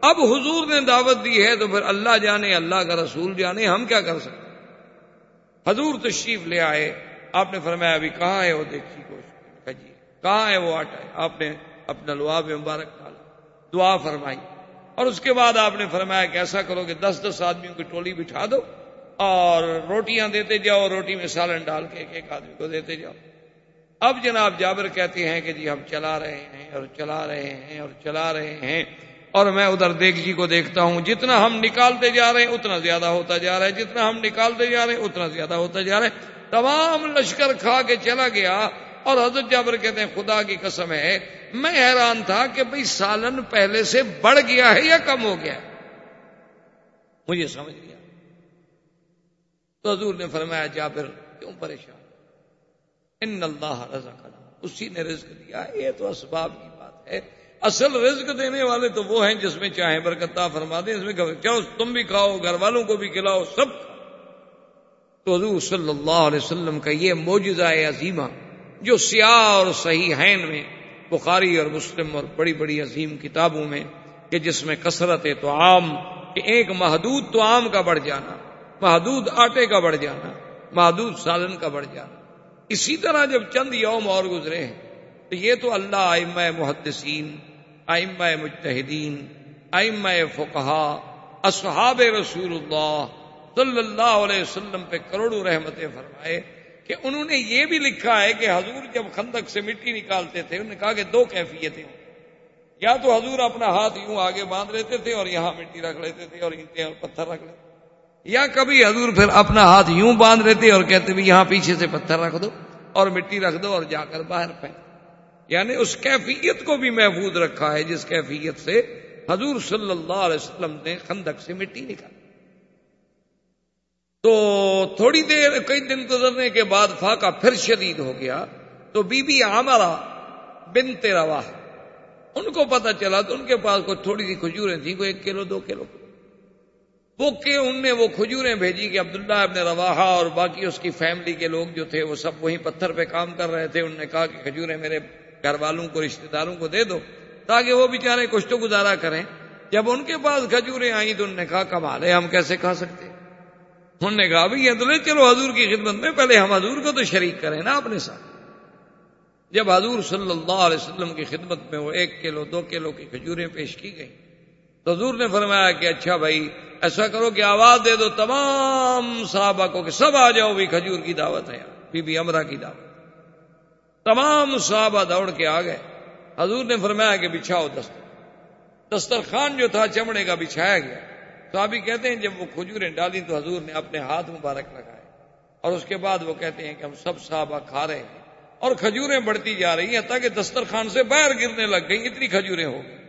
اب حضور نے دعوت دی ہے تو پھر اللہ جانے، اللہ کا رسول جانے، ہم کیا کر سکتے حضور تشریف لے آئے، آپ نے فرمایا، ابھی کہاں ہے وہ دیکھی کوشش کہاں ہے وہ آٹا ہے؟ آپ نے اپنا لواب مبارک ڈالا، دعا فرمائی۔ اور اس کے بعد آپ نے فرمایا کہ ایسا کرو کہ دس دس آدمیوں کی ٹولی بٹھا دو اور روٹیاں دیتے جاؤ، روٹی میں سالن ڈال کے ایک ایک آدمی کو دیتے جاؤ۔ اب جناب جابر کہتے ہیں کہ جی ہم چلا رہے ہیں اور چلا رہے ہیں اور چلا رہے ہیں اور میں ادھر دیکھ جی کو دیکھتا ہوں، جتنا ہم نکالتے جا رہے ہیں اتنا زیادہ ہوتا جا رہا ہے، جتنا ہم نکالتے جا رہے ہیں اتنا زیادہ ہوتا جا رہا ہے۔ تمام لشکر کھا کے چلا گیا اور حضرت جابر کہتے ہیں، خدا کی قسم ہے، میں حیران تھا کہ بھئی سالن پہلے سے بڑھ گیا ہے یا کم ہو گیا مجھے سمجھ گیا تو حضور نے فرمایا، جابر، کیوں پریشان؟ ان اللہ رضا اسی نے رزق دیا۔ یہ تو اسباب کی بات ہے۔ اصل رزق دینے والے تو وہ ہیں جس میں چاہے برکتہ فرما دیں، اس میں چاہو تم بھی کھاؤ، گھر والوں کو بھی کھلاؤ، سب۔ تو حضور صلی اللہ علیہ وسلم کا یہ موجزہ عظیمہ جو سیاہ اور صحیح ہین میں بخاری اور مسلم اور بڑی بڑی عظیم کتابوں میں کہ جس میں کثرت تو عام کہ ایک محدود تو عام کا بڑھ جانا، محدود آٹے کا بڑھ جانا، محدود سالن کا بڑھ جانا۔ اسی طرح جب چند یوم اور گزرے ہیں، تو یہ تو اللہ ائمہ محدثین، ائمہ مجتہدین، ائمہ فقہا، اصحاب رسول اللہ صلی اللہ علیہ وسلم پہ کروڑوں رحمتیں فرمائے۔ کہ انہوں نے یہ بھی لکھا ہے کہ حضور جب خندق سے مٹی نکالتے تھے، انہوں نے کہا کہ دو کیفیتیں یا تو حضور اپنا ہاتھ یوں آگے باندھ لیتے تھے اور یہاں مٹی رکھ لیتے تھے اور پتھر رکھ لیتے یا کبھی حضور پھر اپنا ہاتھ یوں باندھ لیتے اور کہتے بھی یہاں پیچھے سے پتھر رکھ دو اور مٹی رکھ دو اور جا کر باہر پھینک یعنی اس کیفیت کو بھی محفوظ رکھا ہے جس کیفیت سے حضور صلی اللہ علیہ وسلم نے خندق سے مٹی نکالی۔ تو تھوڑی دیر کئی دن گزرنے کے بعد فاقہ پھر شدید ہو گیا تو بی بی ہمارا بن تیرا ان کو پتا چلا تو ان کے پاس کوئی تھوڑی سی کھجوریں تھیں، کوئی ایک کلو، دو کلو۔ وہ کہ ان نے وہ کھجوریں بھیجی کہ عبداللہ ابن رواحہ اور باقی اس کی فیملی کے لوگ جو تھے وہ سب وہیں پتھر پہ کام کر رہے تھے۔ انہوں نے کہا کہ کھجوریں میرے گھر والوں کو رشتے داروں کو دے دو تاکہ وہ بیچارے کچھ تو گزارا کریں۔ جب ان کے پاس کھجوریں آئیں تو انہوں نے کہا، کمال ہے، ہم کیسے کھا سکتے؟ انہوں نے کہا بھائی یہ تو چلو حضور کی خدمت میں، پہلے ہم حضور کو تو شریک کریں نا اپنے ساتھ۔ جب حضور صلی اللہ علیہ وسلم کی خدمت میں وہ ایک کلو، دو کلو کی کھجوریں پیش کی گئی تو حضور نے فرمایا کہ اچھا بھائی، ایسا کرو کہ آواز دے دو تمام صحابہ کو کہ سب آ جاؤ، بھی کھجور کی دعوت ہے بی بی امرا کی دعوت۔ تمام صحابہ دوڑ کے آ گئے۔ حضور نے فرمایا کہ بچھاؤ دستر۔ دسترخوان جو تھا چمڑے کا بچھایا گیا۔ تو ابھی کہتے ہیں جب وہ کھجوریں ڈالی تو حضور نے اپنے ہاتھ مبارک لگائے اور اس کے بعد وہ کہتے ہیں کہ ہم سب صحابہ کھا رہے ہیں اور کھجوریں بڑھتی جا رہی ہیں تاکہ دسترخوان سے باہر گرنے لگ گئی اتنی کھجوریں ہو گئی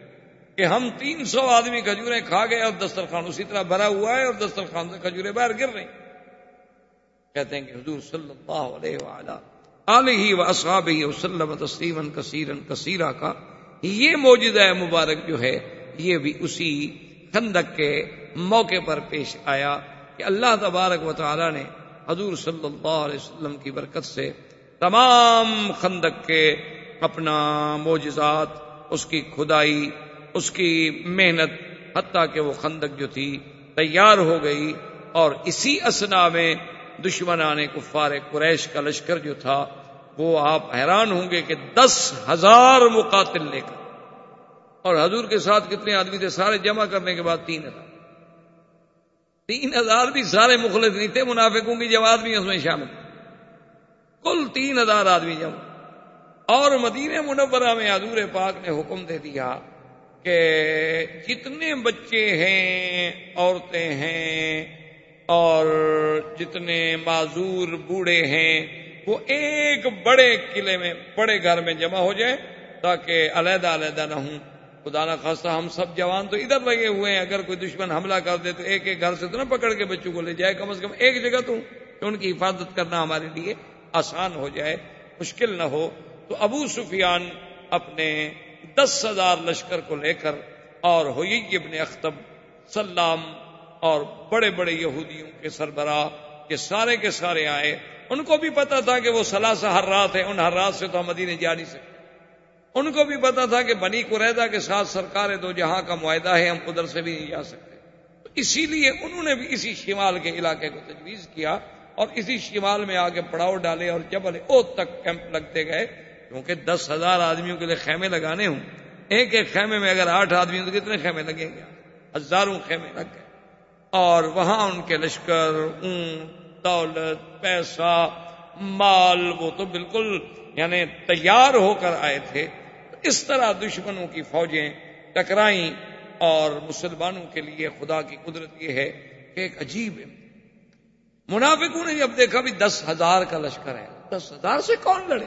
کہ ہم تین سو آدمی کھجوریں کھا گئے اور دسترخوان اسی طرح بھرا ہوا ہے اور دسترخوان سے کھجوریں باہر گر رہی کہتے ہیں کہ حضور صلی اللہ علیہ علیہ و اصحاب وسلم تسلیم کثیرن کثیرہ کا یہ موجودہ مبارک جو ہے یہ بھی اسی خندق کے موقع پر پیش آیا کہ اللہ تبارک و تعالی نے حضور صلی اللہ علیہ وسلم کی برکت سے تمام خندق کے اپنا موجزات اس کی کھدائی، اس کی محنت، حتیٰ کہ وہ خندق جو تھی، تیار ہو گئی اور اسی اسنا میں دشمنان کفار قریش کا لشکر جو تھا، وہ آپ حیران ہوں گے کہ دس ہزار مقاتل لے کر۔ اور حضور کے ساتھ کتنے آدمی تھے؟ سارے جمع کرنے کے بعد تین ہزار۔ تین ہزار بھی سارے مخلص نہیں تھے، منافقوں کی جماعت بھی اس میں شامل۔ کل تین ہزار آدمی جمع۔ اور مدینہ منورہ میں حضور پاک نے حکم دے دیا کہ جتنے بچے ہیں، عورتیں ہیں، اور جتنے معذور بوڑھے ہیں، وہ ایک بڑے قلعے میں، بڑے گھر میں جمع ہو جائے تاکہ علیحدہ علیحدہ نہ ہوں۔ خدا نہ خاصہ ہم سب جوان تو ادھر لگے ہوئے ہیں۔ اگر کوئی دشمن حملہ کر دے تو ایک ایک گھر سے تو نہ پکڑ کے بچوں کو لے جائے، کم از کم ایک جگہ تو ان کی حفاظت کرنا ہمارے لیے آسان ہو جائے، مشکل نہ ہو۔ تو ابو سفیان اپنے دس ہزار لشکر کو لے کر اور ہوئی ابن اختب سلام اور بڑے بڑے یہودیوں کے سربراہ کے سارے کے سارے آئے۔ ان کو بھی پتا تھا کہ وہ سلاسہ ہر رات ہے ان ہر رات سے تو ہم مدینے جا نہیں سکتے۔ ان کو بھی پتا تھا کہ بنی قریدا کے ساتھ سرکار دو جہاں کا معاہدہ ہے، ہم ادھر سے بھی نہیں جا سکتے۔ تو اسی لیے انہوں نے بھی اسی شمال کے علاقے کو تجویز کیا اور اسی شمال میں آگے پڑاؤ ڈالے اور جبل او تک کیمپ لگتے گئے۔ کیونکہ دس ہزار آدمیوں کے لیے خیمے لگانے ہوں۔ ایک ایک خیمے میں اگر آٹھ آدمی ہوں تو کتنے خیمے لگیں گے؟ ہزاروں خیمے لگ گئے۔ اور وہاں ان کے لشکر، اون، دولت، پیسہ، مال، وہ تو بالکل یعنی تیار ہو کر آئے تھے۔ اس طرح دشمنوں کی فوجیں ٹکرائیں اور مسلمانوں کے لیے خدا کی قدرت یہ ہے کہ ایک عجیب ہے۔ منافقوں نے جب دیکھا بھی دس ہزار کا لشکر ہے۔ دس ہزار سے کون لڑے؟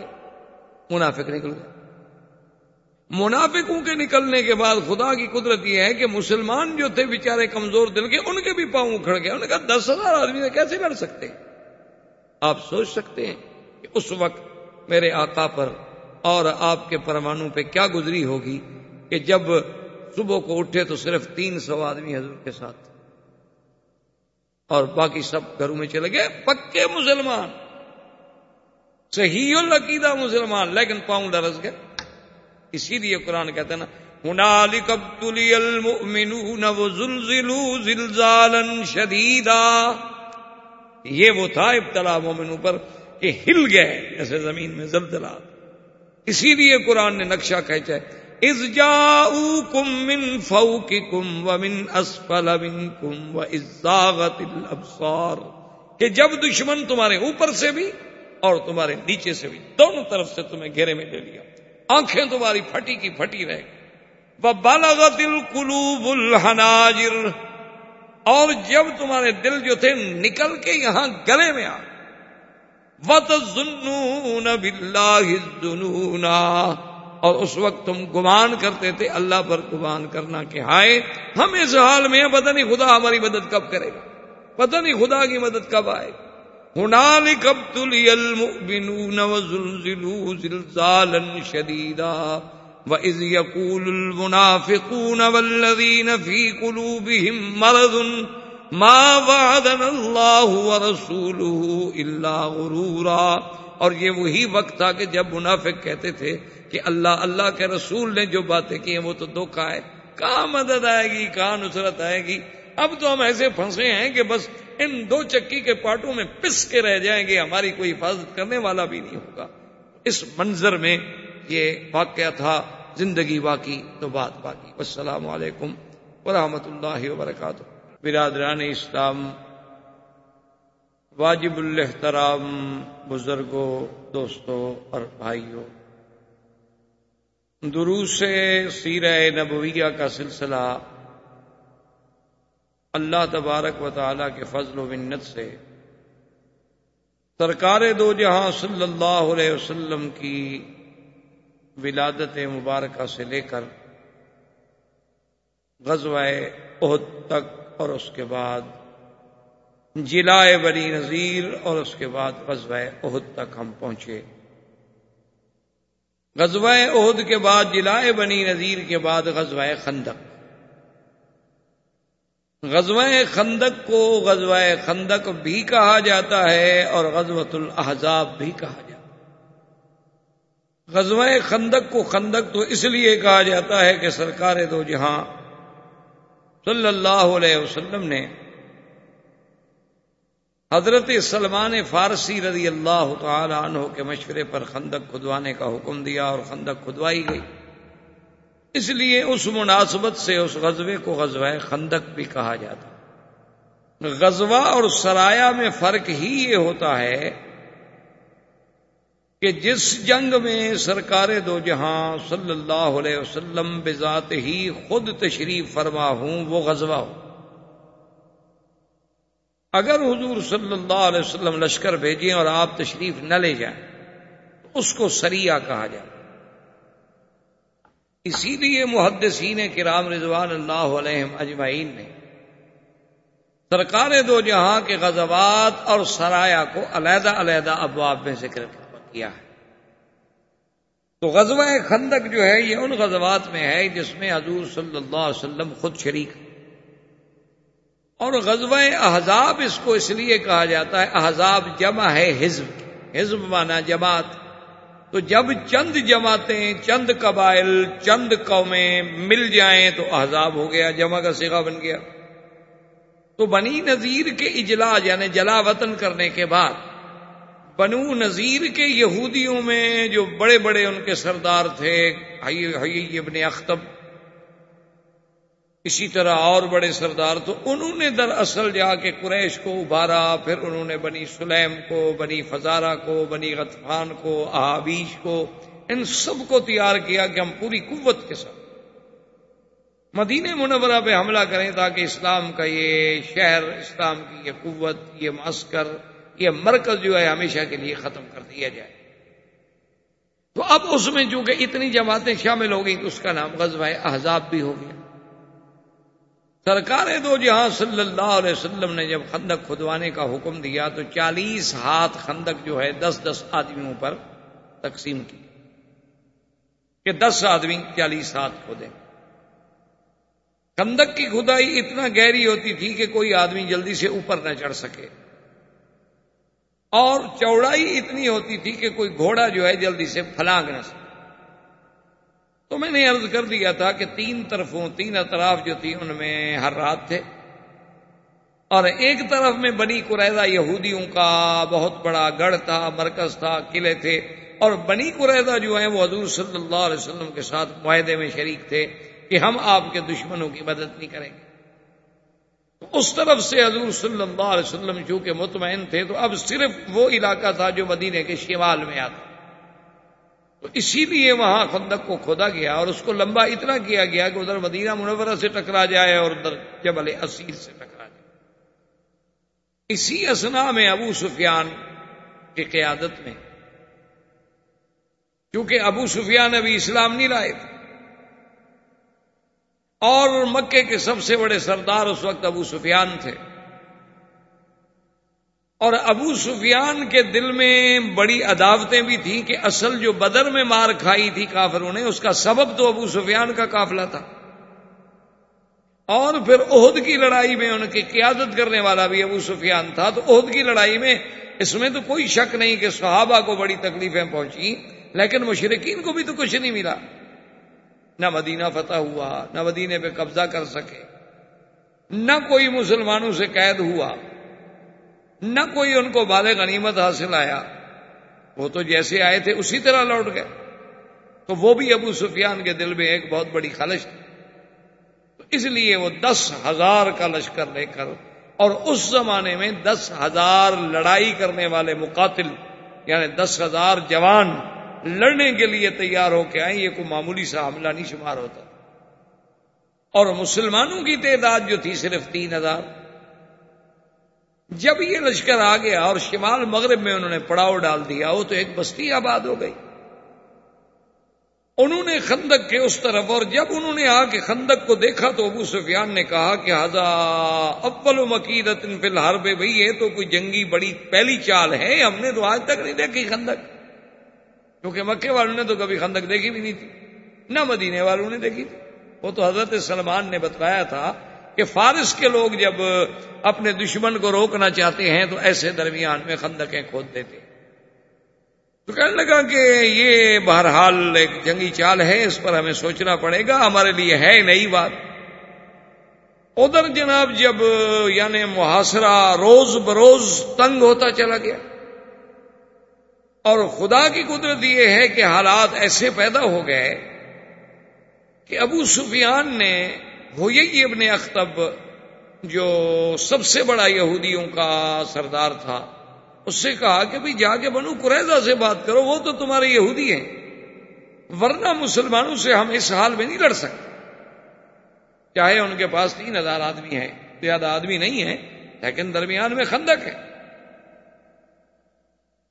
منافق نکل گئے۔ منافقوں کے نکلنے کے بعد خدا کی قدرت یہ ہے کہ مسلمان جو تھے بیچارے کمزور دل کے، ان کے بھی پاؤں اکھڑ گئے۔ انہوں نے کہا، دس ہزار آدمی سے کیسے لڑ سکتے؟ آپ سوچ سکتے ہیں کہ اس وقت میرے آقا پر اور آپ کے پروانوں پہ کیا گزری ہوگی کہ جب صبح کو اٹھے تو صرف تین سو آدمی حضور کے ساتھ اور باقی سب گھروں میں چلے گئے۔ پکے مسلمان۔ صحیح العقیدہ مسلمان، لیکن پاؤں ڈرس گئے۔ اسی لیے قرآن کہتے ہیں نا شدیدا یہ وہ تھا ابتلا مومنوں پر کہ ہل گئے ایسے زمین میں زلزلہ اسی لیے قرآن نے نقشہ کھینچا ہے از جا کم من فو کی کم و من اسفل کم و ازاغت الابصار کہ جب دشمن تمہارے اوپر سے بھی اور تمہارے نیچے سے بھی، دونوں طرف سے تمہیں گھیرے میں لے لیا۔ آنکھیں تمہاری پھٹی کی پھٹی رہ گئی وہ بالغت القلوب الحناجر۔ اور جب تمہارے دل جو تھے، نکل کے یہاں گلے میں آ۔ وَتَظُنُّونَ بِاللَّهِ الظُّنُونَا اور اس وقت تم گمان کرتے تھے، اللہ پر گمان کرنا کہ ہائے، ہم اس حال میں ہیں، پتہ نہیں خدا ہماری مدد کب کرے گا۔ پتہ نہیں خدا کی مدد کب آئے۔ هُنَالِكَ ابْتُلِيَ الْمُؤْمِنُونَ وَزُلْزِلُوا زِلْزَالًا شَدِيدًا۔ وَإِذْ يَقُولُ الْمُنَافِقُونَ وَالَّذِينَ فِي قُلُوبِهِم مَرَضٌ ما وعدنا اللہ ورسولہ الا غرورا اور یہ وہی وقت تھا کہ جب منافق کہتے تھے کہ اللہ اللہ کے رسول نے جو باتیں کی ہیں، وہ تو دھوکا ہے۔ کہاں مدد آئے گی؟ کہاں نصرت آئے گی؟ اب تو ہم ایسے پھنسے ہیں کہ بس ان دو چکی کے پاٹوں میں پس کے رہ جائیں گے، ہماری کوئی حفاظت کرنے والا بھی نہیں ہوگا۔ اس منظر میں یہ واقعہ تھا، زندگی باقی تو بات باقی۔ السلام علیکم ورحمۃ اللہ وبرکاتہ۔ برادران اسلام، واجب الحترام بزرگوں، دوستوں اور بھائیوں۔ دروس سیرہ نبویہ کا سلسلہ اللہ تبارک و تعالی کے فضل و منت سے سرکار دو جہاں صلی اللہ علیہ وسلم کی ولادت مبارکہ سے لے کر غزوہ عہد تک اور اس کے بعد جلائے بنی نذیر اور اس کے بعد غزوہ عہد تک ہم پہنچے۔ غزوہ عہد کے بعد، جلائے بنی نذیر کے بعد غزوہ خندق۔ غزوہ خندق کو غزوہ خندق بھی کہا جاتا ہے اور غزوۃ الاحزاب بھی کہا جاتا ہے۔ غزوہ خندق کو خندق تو اس لیے کہا جاتا ہے کہ سرکار دو جہاں صلی اللہ علیہ وسلم نے حضرت سلمان فارسی رضی اللہ تعالی عنہ کے مشورے پر خندق کھدوانے کا حکم دیا اور خندق کھدوائی گئی۔ اس لیے اس مناسبت سے اس غزوے کو غزوہ خندق بھی کہا جاتا۔ غزوہ اور سرایا میں فرق ہی یہ ہوتا ہے کہ جس جنگ میں سرکار دو جہاں صلی اللہ علیہ وسلم بذات ہی خود تشریف فرما ہوں، وہ غزوہ ہو۔ اگر حضور صلی اللہ علیہ وسلم لشکر بھیجیں اور آپ تشریف نہ لے جائیں اس کو سریا کہا جائے۔ اسی لیے محدثین کرام رضوان اللہ علیہ اجمعین نے سرکار دو جہاں کے غزوات اور سرایا کو علیحدہ علیحدہ ابواب میں ذکر کیا۔ ہے۔ تو غزوہ خندق جو ہے، یہ ان غزوات میں ہے جس میں حضور صلی اللہ علیہ وسلم خود شریک اور غزوہ احزاب اس کو اس لیے کہا جاتا ہے، احزاب جمع ہے حزب۔ حزب مانا جماعت۔ تو جب چند جماعتیں، چند قبائل، چند قومیں مل جائیں تو احزاب ہو گیا، جمع کا سگا بن گیا۔ تو بنی نذیر کے اجلا یعنی جلا وطن کرنے کے بعد بنو نذیر کے یہودیوں میں جو بڑے بڑے ان کے سردار تھے ابن اختب، اسی طرح اور بڑے سردار، تو انہوں نے دراصل جا کے قریش کو ابھارا، پھر انہوں نے بنی سلیم کو، بنی فزارہ کو، بنی غطفان کو، احابیش کو، ان سب کو تیار کیا کہ ہم پوری قوت کے ساتھ مدینہ منورہ پہ حملہ کریں تاکہ اسلام کا یہ شہر، اسلام کی یہ قوت، یہ معسکر یہ مرکز جو ہے ہمیشہ کے لیے ختم کر دیا جائے۔ تو اب اس میں چونکہ اتنی جماعتیں شامل ہو گئی کہ اس کا نام غزوہ احزاب بھی ہو گیا۔ سرکار دو جہاں صلی اللہ علیہ وسلم نے جب خندق کھدوانے کا حکم دیا تو چالیس ہاتھ خندق جو ہے دس دس آدمیوں پر تقسیم کی۔ کہ دس آدمی چالیس ہاتھ کھودیں۔ خندق کی کھدائی اتنا گہری ہوتی تھی کہ کوئی آدمی جلدی سے اوپر نہ چڑھ سکے۔ اور چوڑائی اتنی ہوتی تھی کہ کوئی گھوڑا جو ہے جلدی سے پھلانگ نہ سکے۔ تو میں نے عرض کر دیا تھا کہ تین طرفوں، تین اطراف جو تھی، ان میں ہر رات تھے۔ اور ایک طرف میں بنی قریضہ یہودیوں کا بہت بڑا گڑھ تھا، مرکز تھا، قلعے تھے۔ اور بنی قریضہ جو ہیں، وہ حضور صلی اللہ علیہ وسلم کے ساتھ معاہدے میں شریک تھے کہ ہم آپ کے دشمنوں کی مدد نہیں کریں گے۔ اس طرف سے حضور صلی اللہ علیہ وسلم چونکہ مطمئن تھے تو اب صرف وہ علاقہ تھا جو مدینے کے شمال میں آتا۔ تو اسی لیے وہاں خندق کو کھودا گیا اور اس کو لمبا اتنا کیا گیا کہ ادھر مدینہ منورہ سے ٹکرا جائے اور ادھر جبل اسیر سے ٹکرا جائے۔ اسی اسنا میں ابو سفیان کی قیادت میں کیونکہ ابو سفیان ابھی اسلام نہیں لائے تھے۔ اور مکے کے سب سے بڑے سردار اس وقت ابو سفیان تھے۔ اور ابو سفیان کے دل میں بڑی عداوتیں بھی تھیں کہ اصل جو بدر میں مار کھائی تھی کافروں نے، اس کا سبب تو ابو سفیان کا قافلہ تھا۔ اور پھر عہد کی لڑائی میں ان کی قیادت کرنے والا بھی ابو سفیان تھا۔ تو عہد کی لڑائی میں اس میں تو کوئی شک نہیں کہ صحابہ کو بڑی تکلیفیں پہنچی لیکن مشرقین کو بھی تو کچھ نہیں ملا۔ نہ مدینہ فتح ہوا، نہ مدینے پہ قبضہ کر سکے۔ نہ کوئی مسلمانوں سے قید ہوا، نہ کوئی ان کو بال غنیمت حاصل آیا۔ وہ تو جیسے آئے تھے اسی طرح لوٹ گئے۔ تو وہ بھی ابو سفیان کے دل میں ایک بہت بڑی خلش تھی۔ اس لیے وہ دس ہزار کا لشکر لے کر اور اس زمانے میں دس ہزار لڑائی کرنے والے مقاتل یعنی دس ہزار جوان لڑنے کے لیے تیار ہو کے آئے یہ کوئی معمولی سا حملہ نہیں شمار ہوتا۔ اور مسلمانوں کی تعداد جو تھی صرف تین ہزار۔ جب یہ لشکر آ گیا اور شمال مغرب میں انہوں نے پڑاؤ ڈال دیا، وہ تو ایک بستی آباد ہو گئی۔ انہوں نے خندق کے اس طرف، اور جب انہوں نے آ کے خندق کو دیکھا تو ابو سفیان نے کہا کہ ہزا اول مکیدت فی الحال بھائی یہ تو کوئی جنگی بڑی پہلی چال ہے، ہم نے تو آج تک نہیں دیکھی خندق۔ کیونکہ مکے والوں نے تو کبھی خندق دیکھی بھی نہیں تھی، نہ مدینے والوں نے دیکھی تھی۔ وہ تو حضرت سلمان نے بتایا تھا کہ فارس کے لوگ جب اپنے دشمن کو روکنا چاہتے ہیں تو ایسے درمیان میں خندقیں کھود دیتے تو کہنے لگا کہ یہ بہرحال ایک جنگی چال ہے، اس پر ہمیں سوچنا پڑے گا، ہمارے لیے ہے نئی بات۔ ادھر جناب جب یعنی محاصرہ روز بروز تنگ ہوتا چلا گیا۔ اور خدا کی قدرت یہ ہے کہ حالات ایسے پیدا ہو گئے کہ ابو سفیان نے ہوئی ابن اختب، جو سب سے بڑا یہودیوں کا سردار تھا، اس سے کہا کہ بھائی جا کے بنو قریضہ سے بات کرو، وہ تو تمہارے یہودی ہیں، ورنہ مسلمانوں سے ہم اس حال میں نہیں لڑ سکتے۔ چاہے ان کے پاس تین ہزار آدمی ہیں، زیادہ آدمی نہیں ہیں، لیکن درمیان میں خندق ہے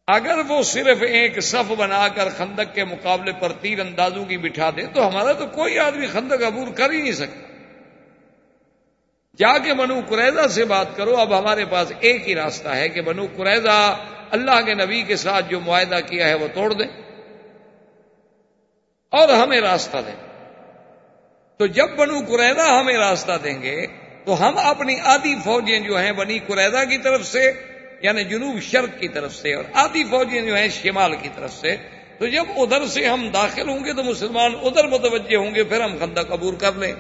اگر وہ صرف ایک صف بنا کر خندق کے مقابلے پر تیر اندازوں کی بٹھا دے تو ہمارا تو کوئی آدمی خندق عبور کر ہی نہیں سکتا۔ جا کے بنو قریضہ سے بات کرو، اب ہمارے پاس ایک ہی راستہ ہے کہ بنو قریضہ اللہ کے نبی کے ساتھ جو معاہدہ کیا ہے وہ توڑ دیں۔ اور ہمیں راستہ دیں۔ تو جب بنو قریضہ ہمیں راستہ دیں گے تو ہم اپنی آدھی فوجیں جو ہیں بنی قریضہ کی طرف سے یعنی جنوب شرق کی طرف سے اور آدھی فوجیں جو ہیں شمال کی طرف سے، تو جب ادھر سے ہم داخل ہوں گے تو مسلمان ادھر متوجہ ہوں گے، پھر ہم خندہ قبور کر لیں۔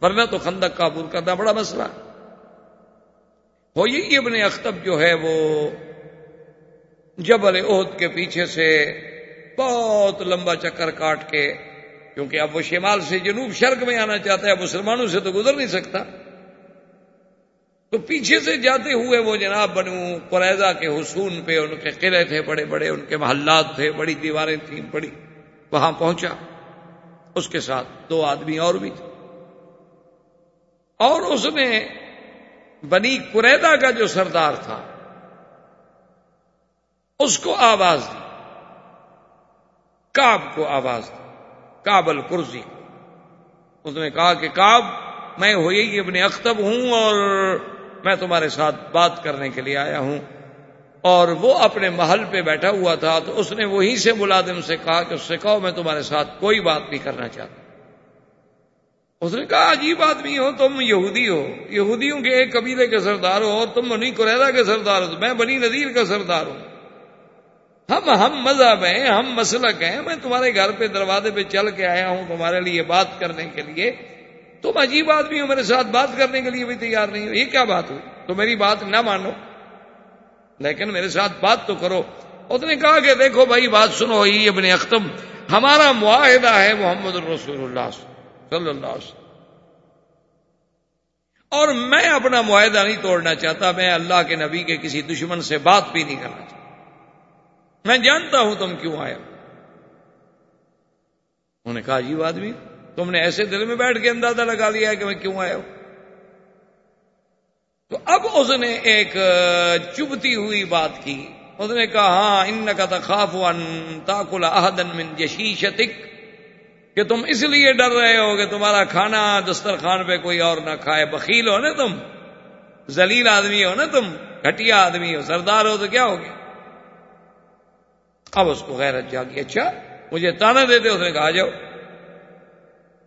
ورنہ تو خندق کابور کرنا بڑا مسئلہ۔ ہو یہ ابن اختب جو ہے وہ جبل عہد کے پیچھے سے بہت لمبا چکر کاٹ کے، کیونکہ اب وہ شمال سے جنوب شرق میں آنا چاہتا ہے، مسلمانوں سے تو گزر نہیں سکتا۔ تو پیچھے سے جاتے ہوئے وہ جناب بنو قریضہ کے حصون پہ، ان کے قلعے تھے بڑے بڑے، ان کے محلات تھے، بڑی دیواریں تھیں، بڑی، وہاں پہنچا۔ اس کے ساتھ دو آدمی اور بھی تھے۔ اور اس نے بنی قریدا کا جو سردار تھا، اس کو آواز دی۔ کاب کو آواز دی۔ کابل کرزی اس نے کہا کہ کاب میں ہوئی ابن اختب ہوں اور میں تمہارے ساتھ بات کرنے کے لیے آیا ہوں۔ اور وہ اپنے محل پہ بیٹھا ہوا تھا تو اس نے وہیں سے ملازم سے کہا کہ اس سے کہو میں تمہارے ساتھ کوئی بات نہیں کرنا چاہتا۔ اس نے کہا عجیب آدمی ہو، تم یہودی ہو۔ یہودیوں کے ایک قبیلے کے سردار ہو اور تم بنی قریدا کے سردار ہو۔ میں بنی نذیر کا سردار ہوں۔ ہم ہم مذہب ہیں، ہم مسلک ہیں۔ میں تمہارے گھر پہ دروازے پہ چل کے آیا ہوں تمہارے لیے بات کرنے کے لیے۔ تم عجیب آدمی ہو میرے ساتھ بات کرنے کے لیے بھی تیار نہیں ہو، یہ کیا بات ہوئی؟ تو میری بات نہ مانو۔ لیکن میرے ساتھ بات تو کرو۔ اس نے کہا کہ دیکھو بھائی، بات سنو، یہ ابن اختم، ہمارا معاہدہ ہے محمد الرسول اللہ صلی اللہ علیہ وسلم۔ اور میں اپنا معاہدہ نہیں توڑنا چاہتا، میں اللہ کے نبی کے کسی دشمن سے بات بھی نہیں کرنا چاہتا۔ میں جانتا ہوں تم کیوں آئے انہوں نے کہا، عجیب آدمی تم نے ایسے دل میں بیٹھ کے اندازہ لگا لیا کہ میں کیوں آیا ہوں؟ تو اب اس نے ایک چبتی ہوئی بات کی۔ اس نے کہا ہاں ان کا تخاف تاکل احدن من جشیشتک کہ تم اس لیے ڈر رہے ہو کہ تمہارا کھانا دسترخوان پہ کوئی اور نہ کھائے۔ بخیل ہو نا تم؟ زلیل آدمی ہو نا تم؟ گھٹیا آدمی ہو، سردار ہو تو کیا ہو گیا؟ اب اس کو غیرت جاگی۔ اچھا مجھے تانا دیتے اس نے کہا جاؤ۔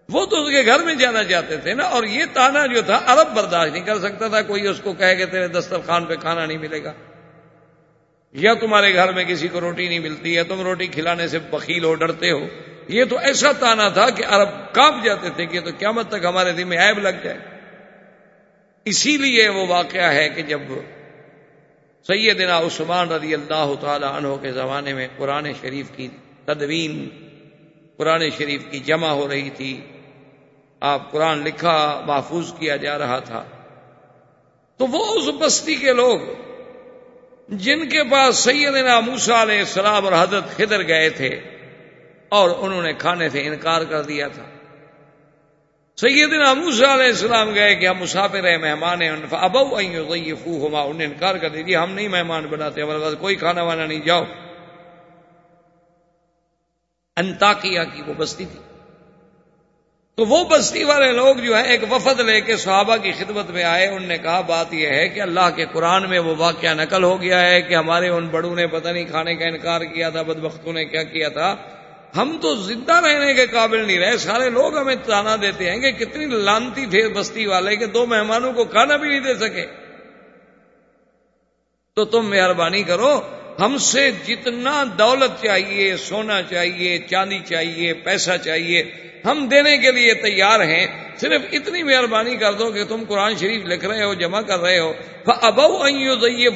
وہ تو اس کے گھر میں جانا چاہتے تھے نا، اور یہ تانا جو تھا، عرب برداشت نہیں کر سکتا تھا، کوئی اس کو کہے کہ تیرے دسترخوان پہ کھانا نہیں ملے گا۔ یا تمہارے گھر میں کسی کو روٹی نہیں ملتی ہے تم روٹی کھلانے سے بخیل ہو، ڈرتے ہو۔ یہ تو ایسا تانا تھا کہ عرب کاپ جاتے تھے کہ تو قیامت تک ہمارے دل میں عیب لگ جائے۔ اسی لیے وہ واقعہ ہے کہ جب سیدنا عثمان رضی اللہ تعالی عنہ کے زمانے میں قرآن شریف کی تدوین، قرآن شریف کی جمع ہو رہی تھی آپ قرآن لکھا محفوظ کیا جا رہا تھا۔ تو وہ اس بستی کے لوگ جن کے پاس سیدنا موسا علیہ السلام اور حضرت خدر گئے تھے اور انہوں نے کھانے سے انکار کر دیا تھا۔ سیدنا موسا علیہ السلام گئے کہ ہم مسافر ہیں، مہمان ہیں ابو فو ہما انہیں انکار کر دیا جی ہم نہیں مہمان بناتے، ہمارے پاس کوئی کھانا وانا نہیں، جاؤ۔ انتاکیا کی وہ بستی تھی۔ تو وہ بستی والے لوگ جو ہیں، ایک وفد لے کے صحابہ کی خدمت میں آئے، ان نے کہا، بات یہ ہے کہ اللہ کے قرآن میں وہ واقعہ نقل ہو گیا ہے کہ ہمارے ان بڑوں نے پتہ نہیں کھانے کا انکار کیا تھا، بدبختوں نے کیا کیا تھا۔ ہم تو زندہ رہنے کے قابل نہیں رہے۔ سارے لوگ ہمیں تانا دیتے ہیں کہ کتنی لانتی تھے بستی والے کہ دو مہمانوں کو کھانا بھی نہیں دے سکے۔ تو تم مہربانی کرو ہم سے جتنا دولت چاہیے، سونا چاہیے، چاندی چاہیے، پیسہ چاہیے، ہم دینے کے لیے تیار ہیں۔ صرف اتنی مہربانی کر دو کہ تم قرآن شریف لکھ رہے ہو، جمع کر رہے ہو۔ ابو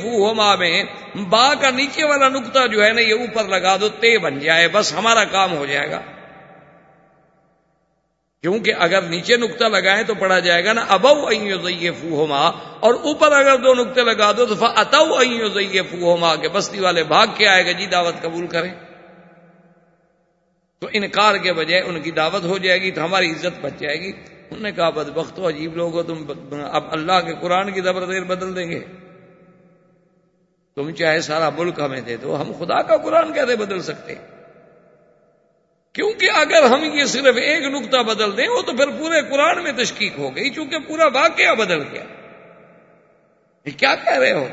فو ماں میں با کا نیچے والا نقطہ جو ہے نا، یہ اوپر لگا دو، تے بن جائے، بس ہمارا کام ہو جائے گا۔ کیونکہ اگر نیچے نقطہ لگائے تو پڑھا جائے گا نا، ابو فو ہوما اور اوپر اگر دو نقطے لگا دو تو اتو فو ہوما کے بستی والے بھاگ کے آئے گا جی دعوت قبول کریں۔ تو انکار کے بجائے ان کی دعوت ہو جائے گی، تو ہماری عزت بچ جائے گی۔ انہوں نے کہا بد بخت عجیب لوگ ہو، تم اب اللہ کے قرآن کی زبر دیر بدل دیں گے۔ تم چاہے سارا ملک ہمیں دے دو، ہم خدا کا قرآن کیسے بدل سکتے؟ کیونکہ اگر ہم یہ صرف ایک نقطہ بدل دیں، وہ تو پھر پورے قرآن میں تشکیق ہو گئی، چونکہ پورا واقعہ بدل گیا۔ یہ کیا کہہ رہے ہو؟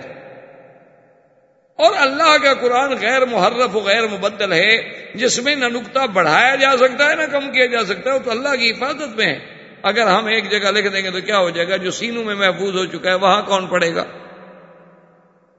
اور اللہ کا قرآن غیر محرف و غیر مبدل ہے، جس میں نہ نقطہ بڑھایا جا سکتا ہے، نہ کم کیا جا سکتا ہے، وہ تو اللہ کی حفاظت میں ہے۔ اگر ہم ایک جگہ لکھ دیں گے تو کیا ہو جائے گا؟ جو سینوں میں محفوظ ہو چکا ہے، وہاں کون پڑے گا؟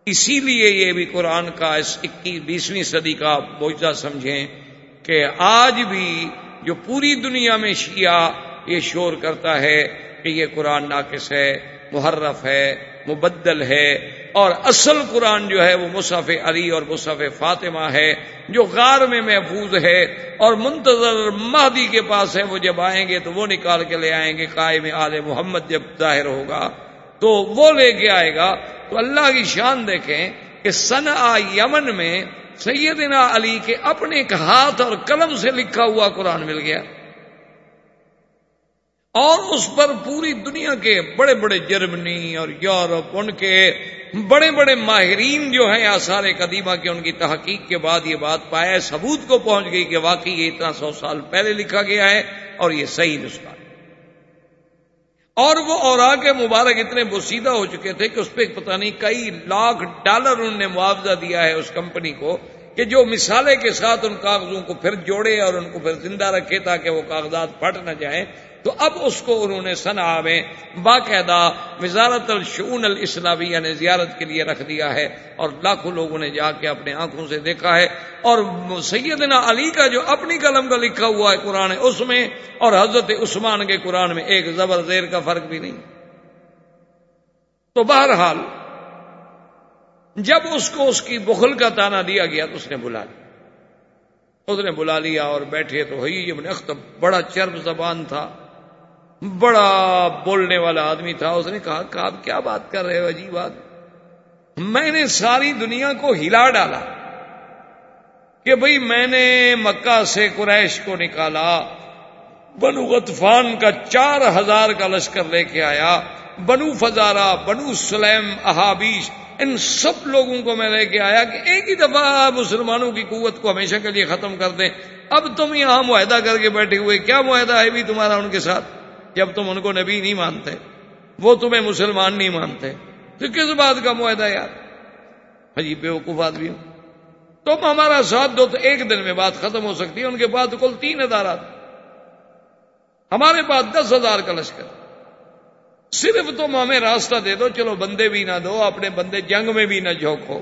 اسی لیے یہ بھی قرآن کا اس اکیس بیسویں صدی کا بوجھا سمجھیں۔ کہ آج بھی جو پوری دنیا میں شیعہ یہ شور کرتا ہے کہ یہ قرآن ناقص ہے، محرف ہے، مبدل ہے، اور اصل قرآن جو ہے وہ مصحف علی اور مصحف فاطمہ ہے، جو غار میں محفوظ ہے اور منتظر مہدی کے پاس ہے، وہ جب آئیں گے تو وہ نکال کے لے آئیں گے، قائم آل محمد جب ظاہر ہوگا تو وہ لے کے آئے گا۔ تو اللہ کی شان دیکھیں کہ سن یمن میں سیدنا علی کے اپنے ہاتھ اور قلم سے لکھا ہوا قرآن مل گیا اور اس پر پوری دنیا کے بڑے بڑے جرمنی اور یورپ ان کے بڑے بڑے ماہرین جو ہیں آثار قدیمہ کے، ان کی تحقیق کے بعد یہ بات پایا ثبوت کو پہنچ گئی کہ واقعی یہ اتنا سو سال پہلے لکھا گیا ہے اور یہ صحیح نسخہ اور وہ اور کے مبارک اتنے بوسیدہ ہو چکے تھے کہ اس پہ پتہ نہیں کئی لاکھ ڈالر انہوں نے معاوضہ دیا ہے اس کمپنی کو کہ جو مثالے کے ساتھ ان کاغذوں کو پھر جوڑے اور ان کو پھر زندہ رکھے تاکہ وہ کاغذات پھٹ نہ جائیں۔ تو اب اس کو انہوں نے سنا میں باقاعدہ وزارت الشعون الاسلامیہ نے یعنی زیارت کے لیے رکھ دیا ہے اور لاکھوں لوگوں نے جا کے اپنے آنکھوں سے دیکھا ہے اور سیدنا علی کا جو اپنی قلم کا لکھا ہوا ہے قرآن اس میں اور حضرت عثمان کے قرآن میں ایک زبر زیر کا فرق بھی نہیں۔ تو بہرحال جب اس کو اس کی بخل کا تانا دیا گیا تو اس نے بلا لیا۔ اس نے بلا لیا اور بیٹھے تو ہوئی اختب بڑا چرب زبان تھا۔ بڑا بولنے والا آدمی تھا، اس نے کہا، کہ آپ کیا بات کر رہے ہو، عجیب بات۔ میں نے ساری دنیا کو ہلا ڈالا کہ بھئی میں نے مکہ سے قریش کو نکالا، بنو غطفان کا چار ہزار کا لشکر لے کے آیا، بنو فزارا بنو سلیم، احابیش، ان سب لوگوں کو میں لے کے آیا کہ ایک ہی دفعہ مسلمانوں کی قوت کو ہمیشہ کے لیے ختم کر دیں۔ اب تم یہاں معاہدہ کر کے بیٹھے ہوئے، کیا معاہدہ ہے بھی تمہارا ان کے ساتھ؟ جب تم ان کو نبی نہیں مانتے، وہ تمہیں مسلمان نہیں مانتے۔ تو کس بات کا معاہدہ یار؟ ہاں حجی بے وقوف آدمی ہوں تم ہمارا ساتھ دو تو ایک دن میں بات ختم ہو سکتی ہے۔ ان کے پاس کل تین ہزار ہمارے پاس دس ہزار کا لشکر۔ صرف تم ہمیں راستہ دے دو۔ چلو بندے بھی نہ دو، اپنے بندے جنگ میں بھی نہ جھوکو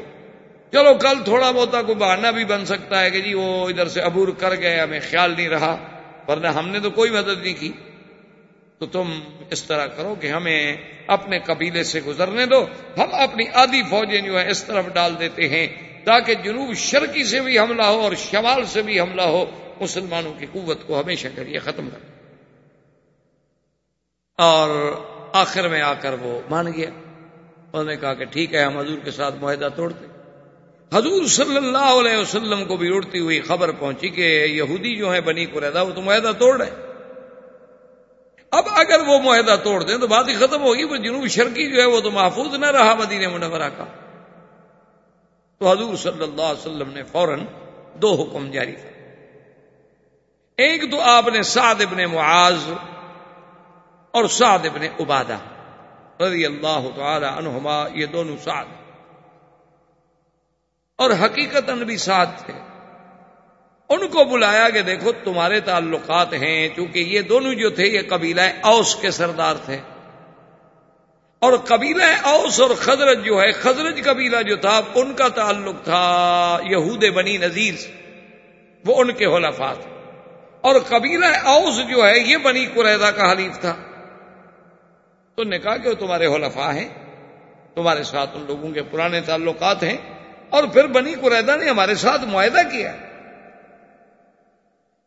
چلو کل تھوڑا بہت کوئی بہانا بھی بن سکتا ہے کہ جی وہ ادھر سے عبور کر گئے، ہمیں خیال نہیں رہا۔ ورنہ ہم نے تو کوئی مدد نہیں کی۔ تو تم اس طرح کرو کہ ہمیں اپنے قبیلے سے گزرنے دو۔ ہم اپنی آدھی فوجیں جو ہیں اس طرف ڈال دیتے ہیں تاکہ جنوب شرقی سے بھی حملہ ہو اور شمال سے بھی حملہ ہو۔ مسلمانوں کی قوت کو ہمیشہ کریے ختم کر۔ اور آخر میں آ کر وہ مان گیا۔ انہوں نے کہا کہ ٹھیک ہے، ہم حضور کے ساتھ معاہدہ توڑتے۔ حضور صلی اللہ علیہ وسلم کو بھی اڑتی ہوئی خبر پہنچی کہ یہودی جو ہے بنی کو وہ تو معاہدہ توڑ رہے۔ اب اگر وہ معاہدہ توڑ دیں تو بات ہی ختم ہوگی، وہ جنوب شرقی جو ہے وہ تو محفوظ نہ رہا مدینہ منورہ کا۔ تو حضور صلی اللہ علیہ وسلم نے فوراً دو حکم جاری۔ کر ایک تو آپ نے سعد ابن معاذ اور سعد ابن عبادہ رضی اللہ تعالی عنہما، یہ دونوں سعد۔ اور حقیقت بھی ساتھ تھے۔ ان کو بلایا کہ دیکھو تمہارے تعلقات ہیں، چونکہ یہ دونوں جو تھے، یہ قبیلہ اوس کے سردار تھے۔ اور قبیلہ اوس اور خزرت جو ہے خزرج قبیلہ جو تھا، ان کا تعلق تھا یہود بنی نذیر سے۔ وہ ان کے حلفات اور قبیلہ اوس جو ہے، یہ بنی قریدا کا حلیف تھا۔ تو نے کہا کہ وہ تمہارے حلفاء ہیں، تمہارے ساتھ ان لوگوں کے پرانے تعلقات ہیں۔ اور پھر بنی قریدا نے ہمارے ساتھ معاہدہ کیا۔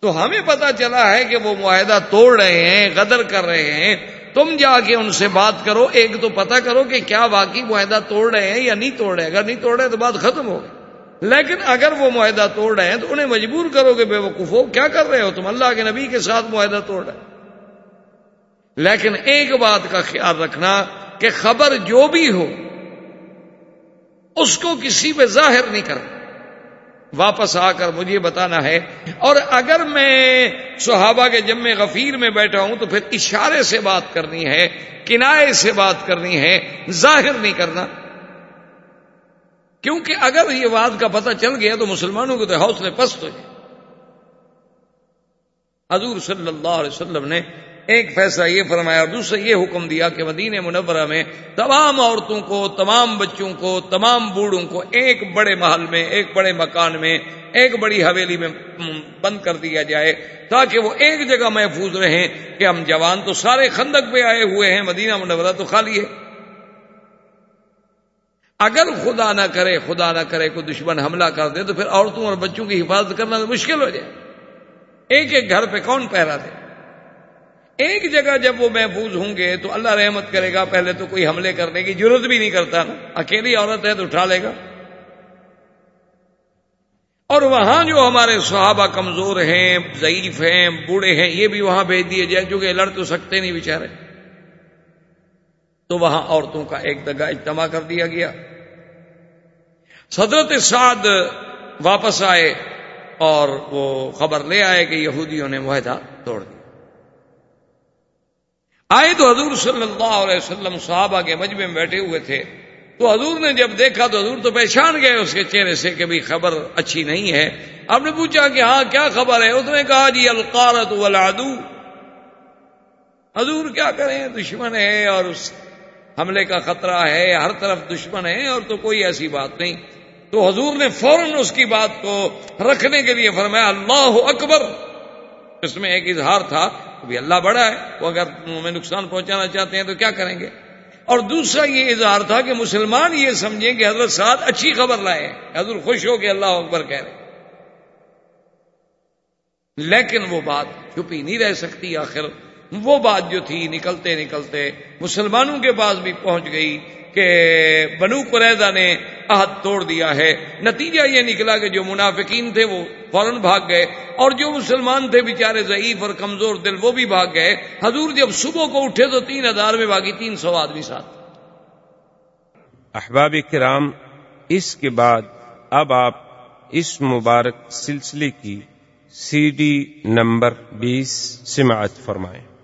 تو ہمیں پتا چلا ہے کہ وہ معاہدہ توڑ رہے ہیں، غدر کر رہے ہیں۔ تم جا کے ان سے بات کرو، ایک تو پتا کرو کہ کیا واقعی معاہدہ توڑ رہے ہیں یا نہیں توڑ رہے۔ اگر نہیں توڑ رہے تو بات ختم ہو گئی۔ لیکن اگر وہ معاہدہ توڑ رہے ہیں تو انہیں مجبور کرو کہ بے وقوف کیا کر رہے ہو تم؟ اللہ کے نبی کے ساتھ معاہدہ توڑ رہے لیکن ایک بات کا خیال رکھنا کہ خبر جو بھی ہو، اس کو کسی پہ ظاہر نہیں کرنا۔ واپس آ کر مجھے بتانا ہے۔ اور اگر میں صحابہ کے جمع غفیر میں بیٹھا ہوں تو پھر اشارے سے بات کرنی ہے، کنائے سے بات کرنی ہے، ظاہر نہیں کرنا۔ کیونکہ اگر یہ بات کا پتہ چل گیا تو مسلمانوں کے تو حوصلے پست ہو جائے حضور صلی اللہ علیہ وسلم نے ایک فیصلہ یہ فرمایا اور دوسرا یہ حکم دیا کہ مدینہ منورہ میں تمام عورتوں کو، تمام بچوں کو، تمام بوڑھوں کو ایک بڑے محل میں، ایک بڑے مکان میں، ایک بڑی حویلی میں بند کر دیا جائے تاکہ وہ ایک جگہ محفوظ رہیں کہ ہم جوان تو سارے خندق پہ آئے ہوئے ہیں، مدینہ منورہ تو خالی ہے۔ اگر خدا نہ کرے، خدا نہ کرے کوئی دشمن حملہ کر دے تو پھر عورتوں اور بچوں کی حفاظت کرنا تو مشکل ہو جائے۔ ایک ایک گھر پہ کون پہرا دے؟ ایک جگہ جب وہ محفوظ ہوں گے تو اللہ رحمت کرے گا، پہلے تو کوئی حملے کرنے کی ضرورت بھی نہیں کرتا نا۔ اکیلی عورت ہے تو اٹھا لے گا۔ اور وہاں جو ہمارے صحابہ کمزور ہیں، ضعیف ہیں، بوڑھے ہیں، یہ بھی وہاں بھیج دیے جائے کیونکہ لڑ تو سکتے نہیں بیچارے۔ تو وہاں عورتوں کا ایک دگا اجتماع کر دیا گیا۔ صدرت سعد واپس آئے اور وہ خبر لے آئے کہ یہودیوں نے معاہدہ توڑ دیا۔ آئے تو حضور صلی اللہ علیہ وسلم صحابہ کے مجمع میں بیٹھے ہوئے تھے۔ تو حضور نے جب دیکھا تو حضور تو پہچان گئے اس کے چہرے سے کہ بھی خبر اچھی نہیں ہے۔ آپ نے پوچھا کہ ہاں کیا خبر ہے؟ اس نے کہا جی القارت والعدو۔ حضور کیا کریں؟ دشمن ہے اور اس حملے کا خطرہ ہے، ہر طرف دشمن ہے اور تو کوئی ایسی بات نہیں۔ تو حضور نے فوراً اس کی بات کو رکھنے کے لیے فرمایا، اللہ اکبر۔ اس میں ایک اظہار تھا بھی اللہ بڑا ہے، وہ اگر ہمیں نقصان پہنچانا چاہتے ہیں تو کیا کریں گے؟ اور دوسرا یہ اظہار تھا کہ مسلمان یہ سمجھیں کہ حضرت سعد اچھی خبر لائے حضرت خوش ہو کے اللہ اکبر کہہ رہے لیکن وہ بات چھپی نہیں رہ سکتی آخر۔ وہ بات جو تھی، نکلتے نکلتے مسلمانوں کے پاس بھی پہنچ گئی۔ کہ بنو قریضہ نے عہد توڑ دیا ہے۔ نتیجہ یہ نکلا کہ جو منافقین تھے وہ فوراً بھاگ گئے اور جو مسلمان تھے بیچارے ضعیف اور کمزور دل وہ بھی بھاگ گئے۔ حضور جب صبح کو اٹھے تو تین ہزار میں باقی تین سو آدمی ساتھ۔ احباب کرام، اس کے بعد اب آپ اس مبارک سلسلے کی سی ڈی نمبر بیس سماعت فرمائیں۔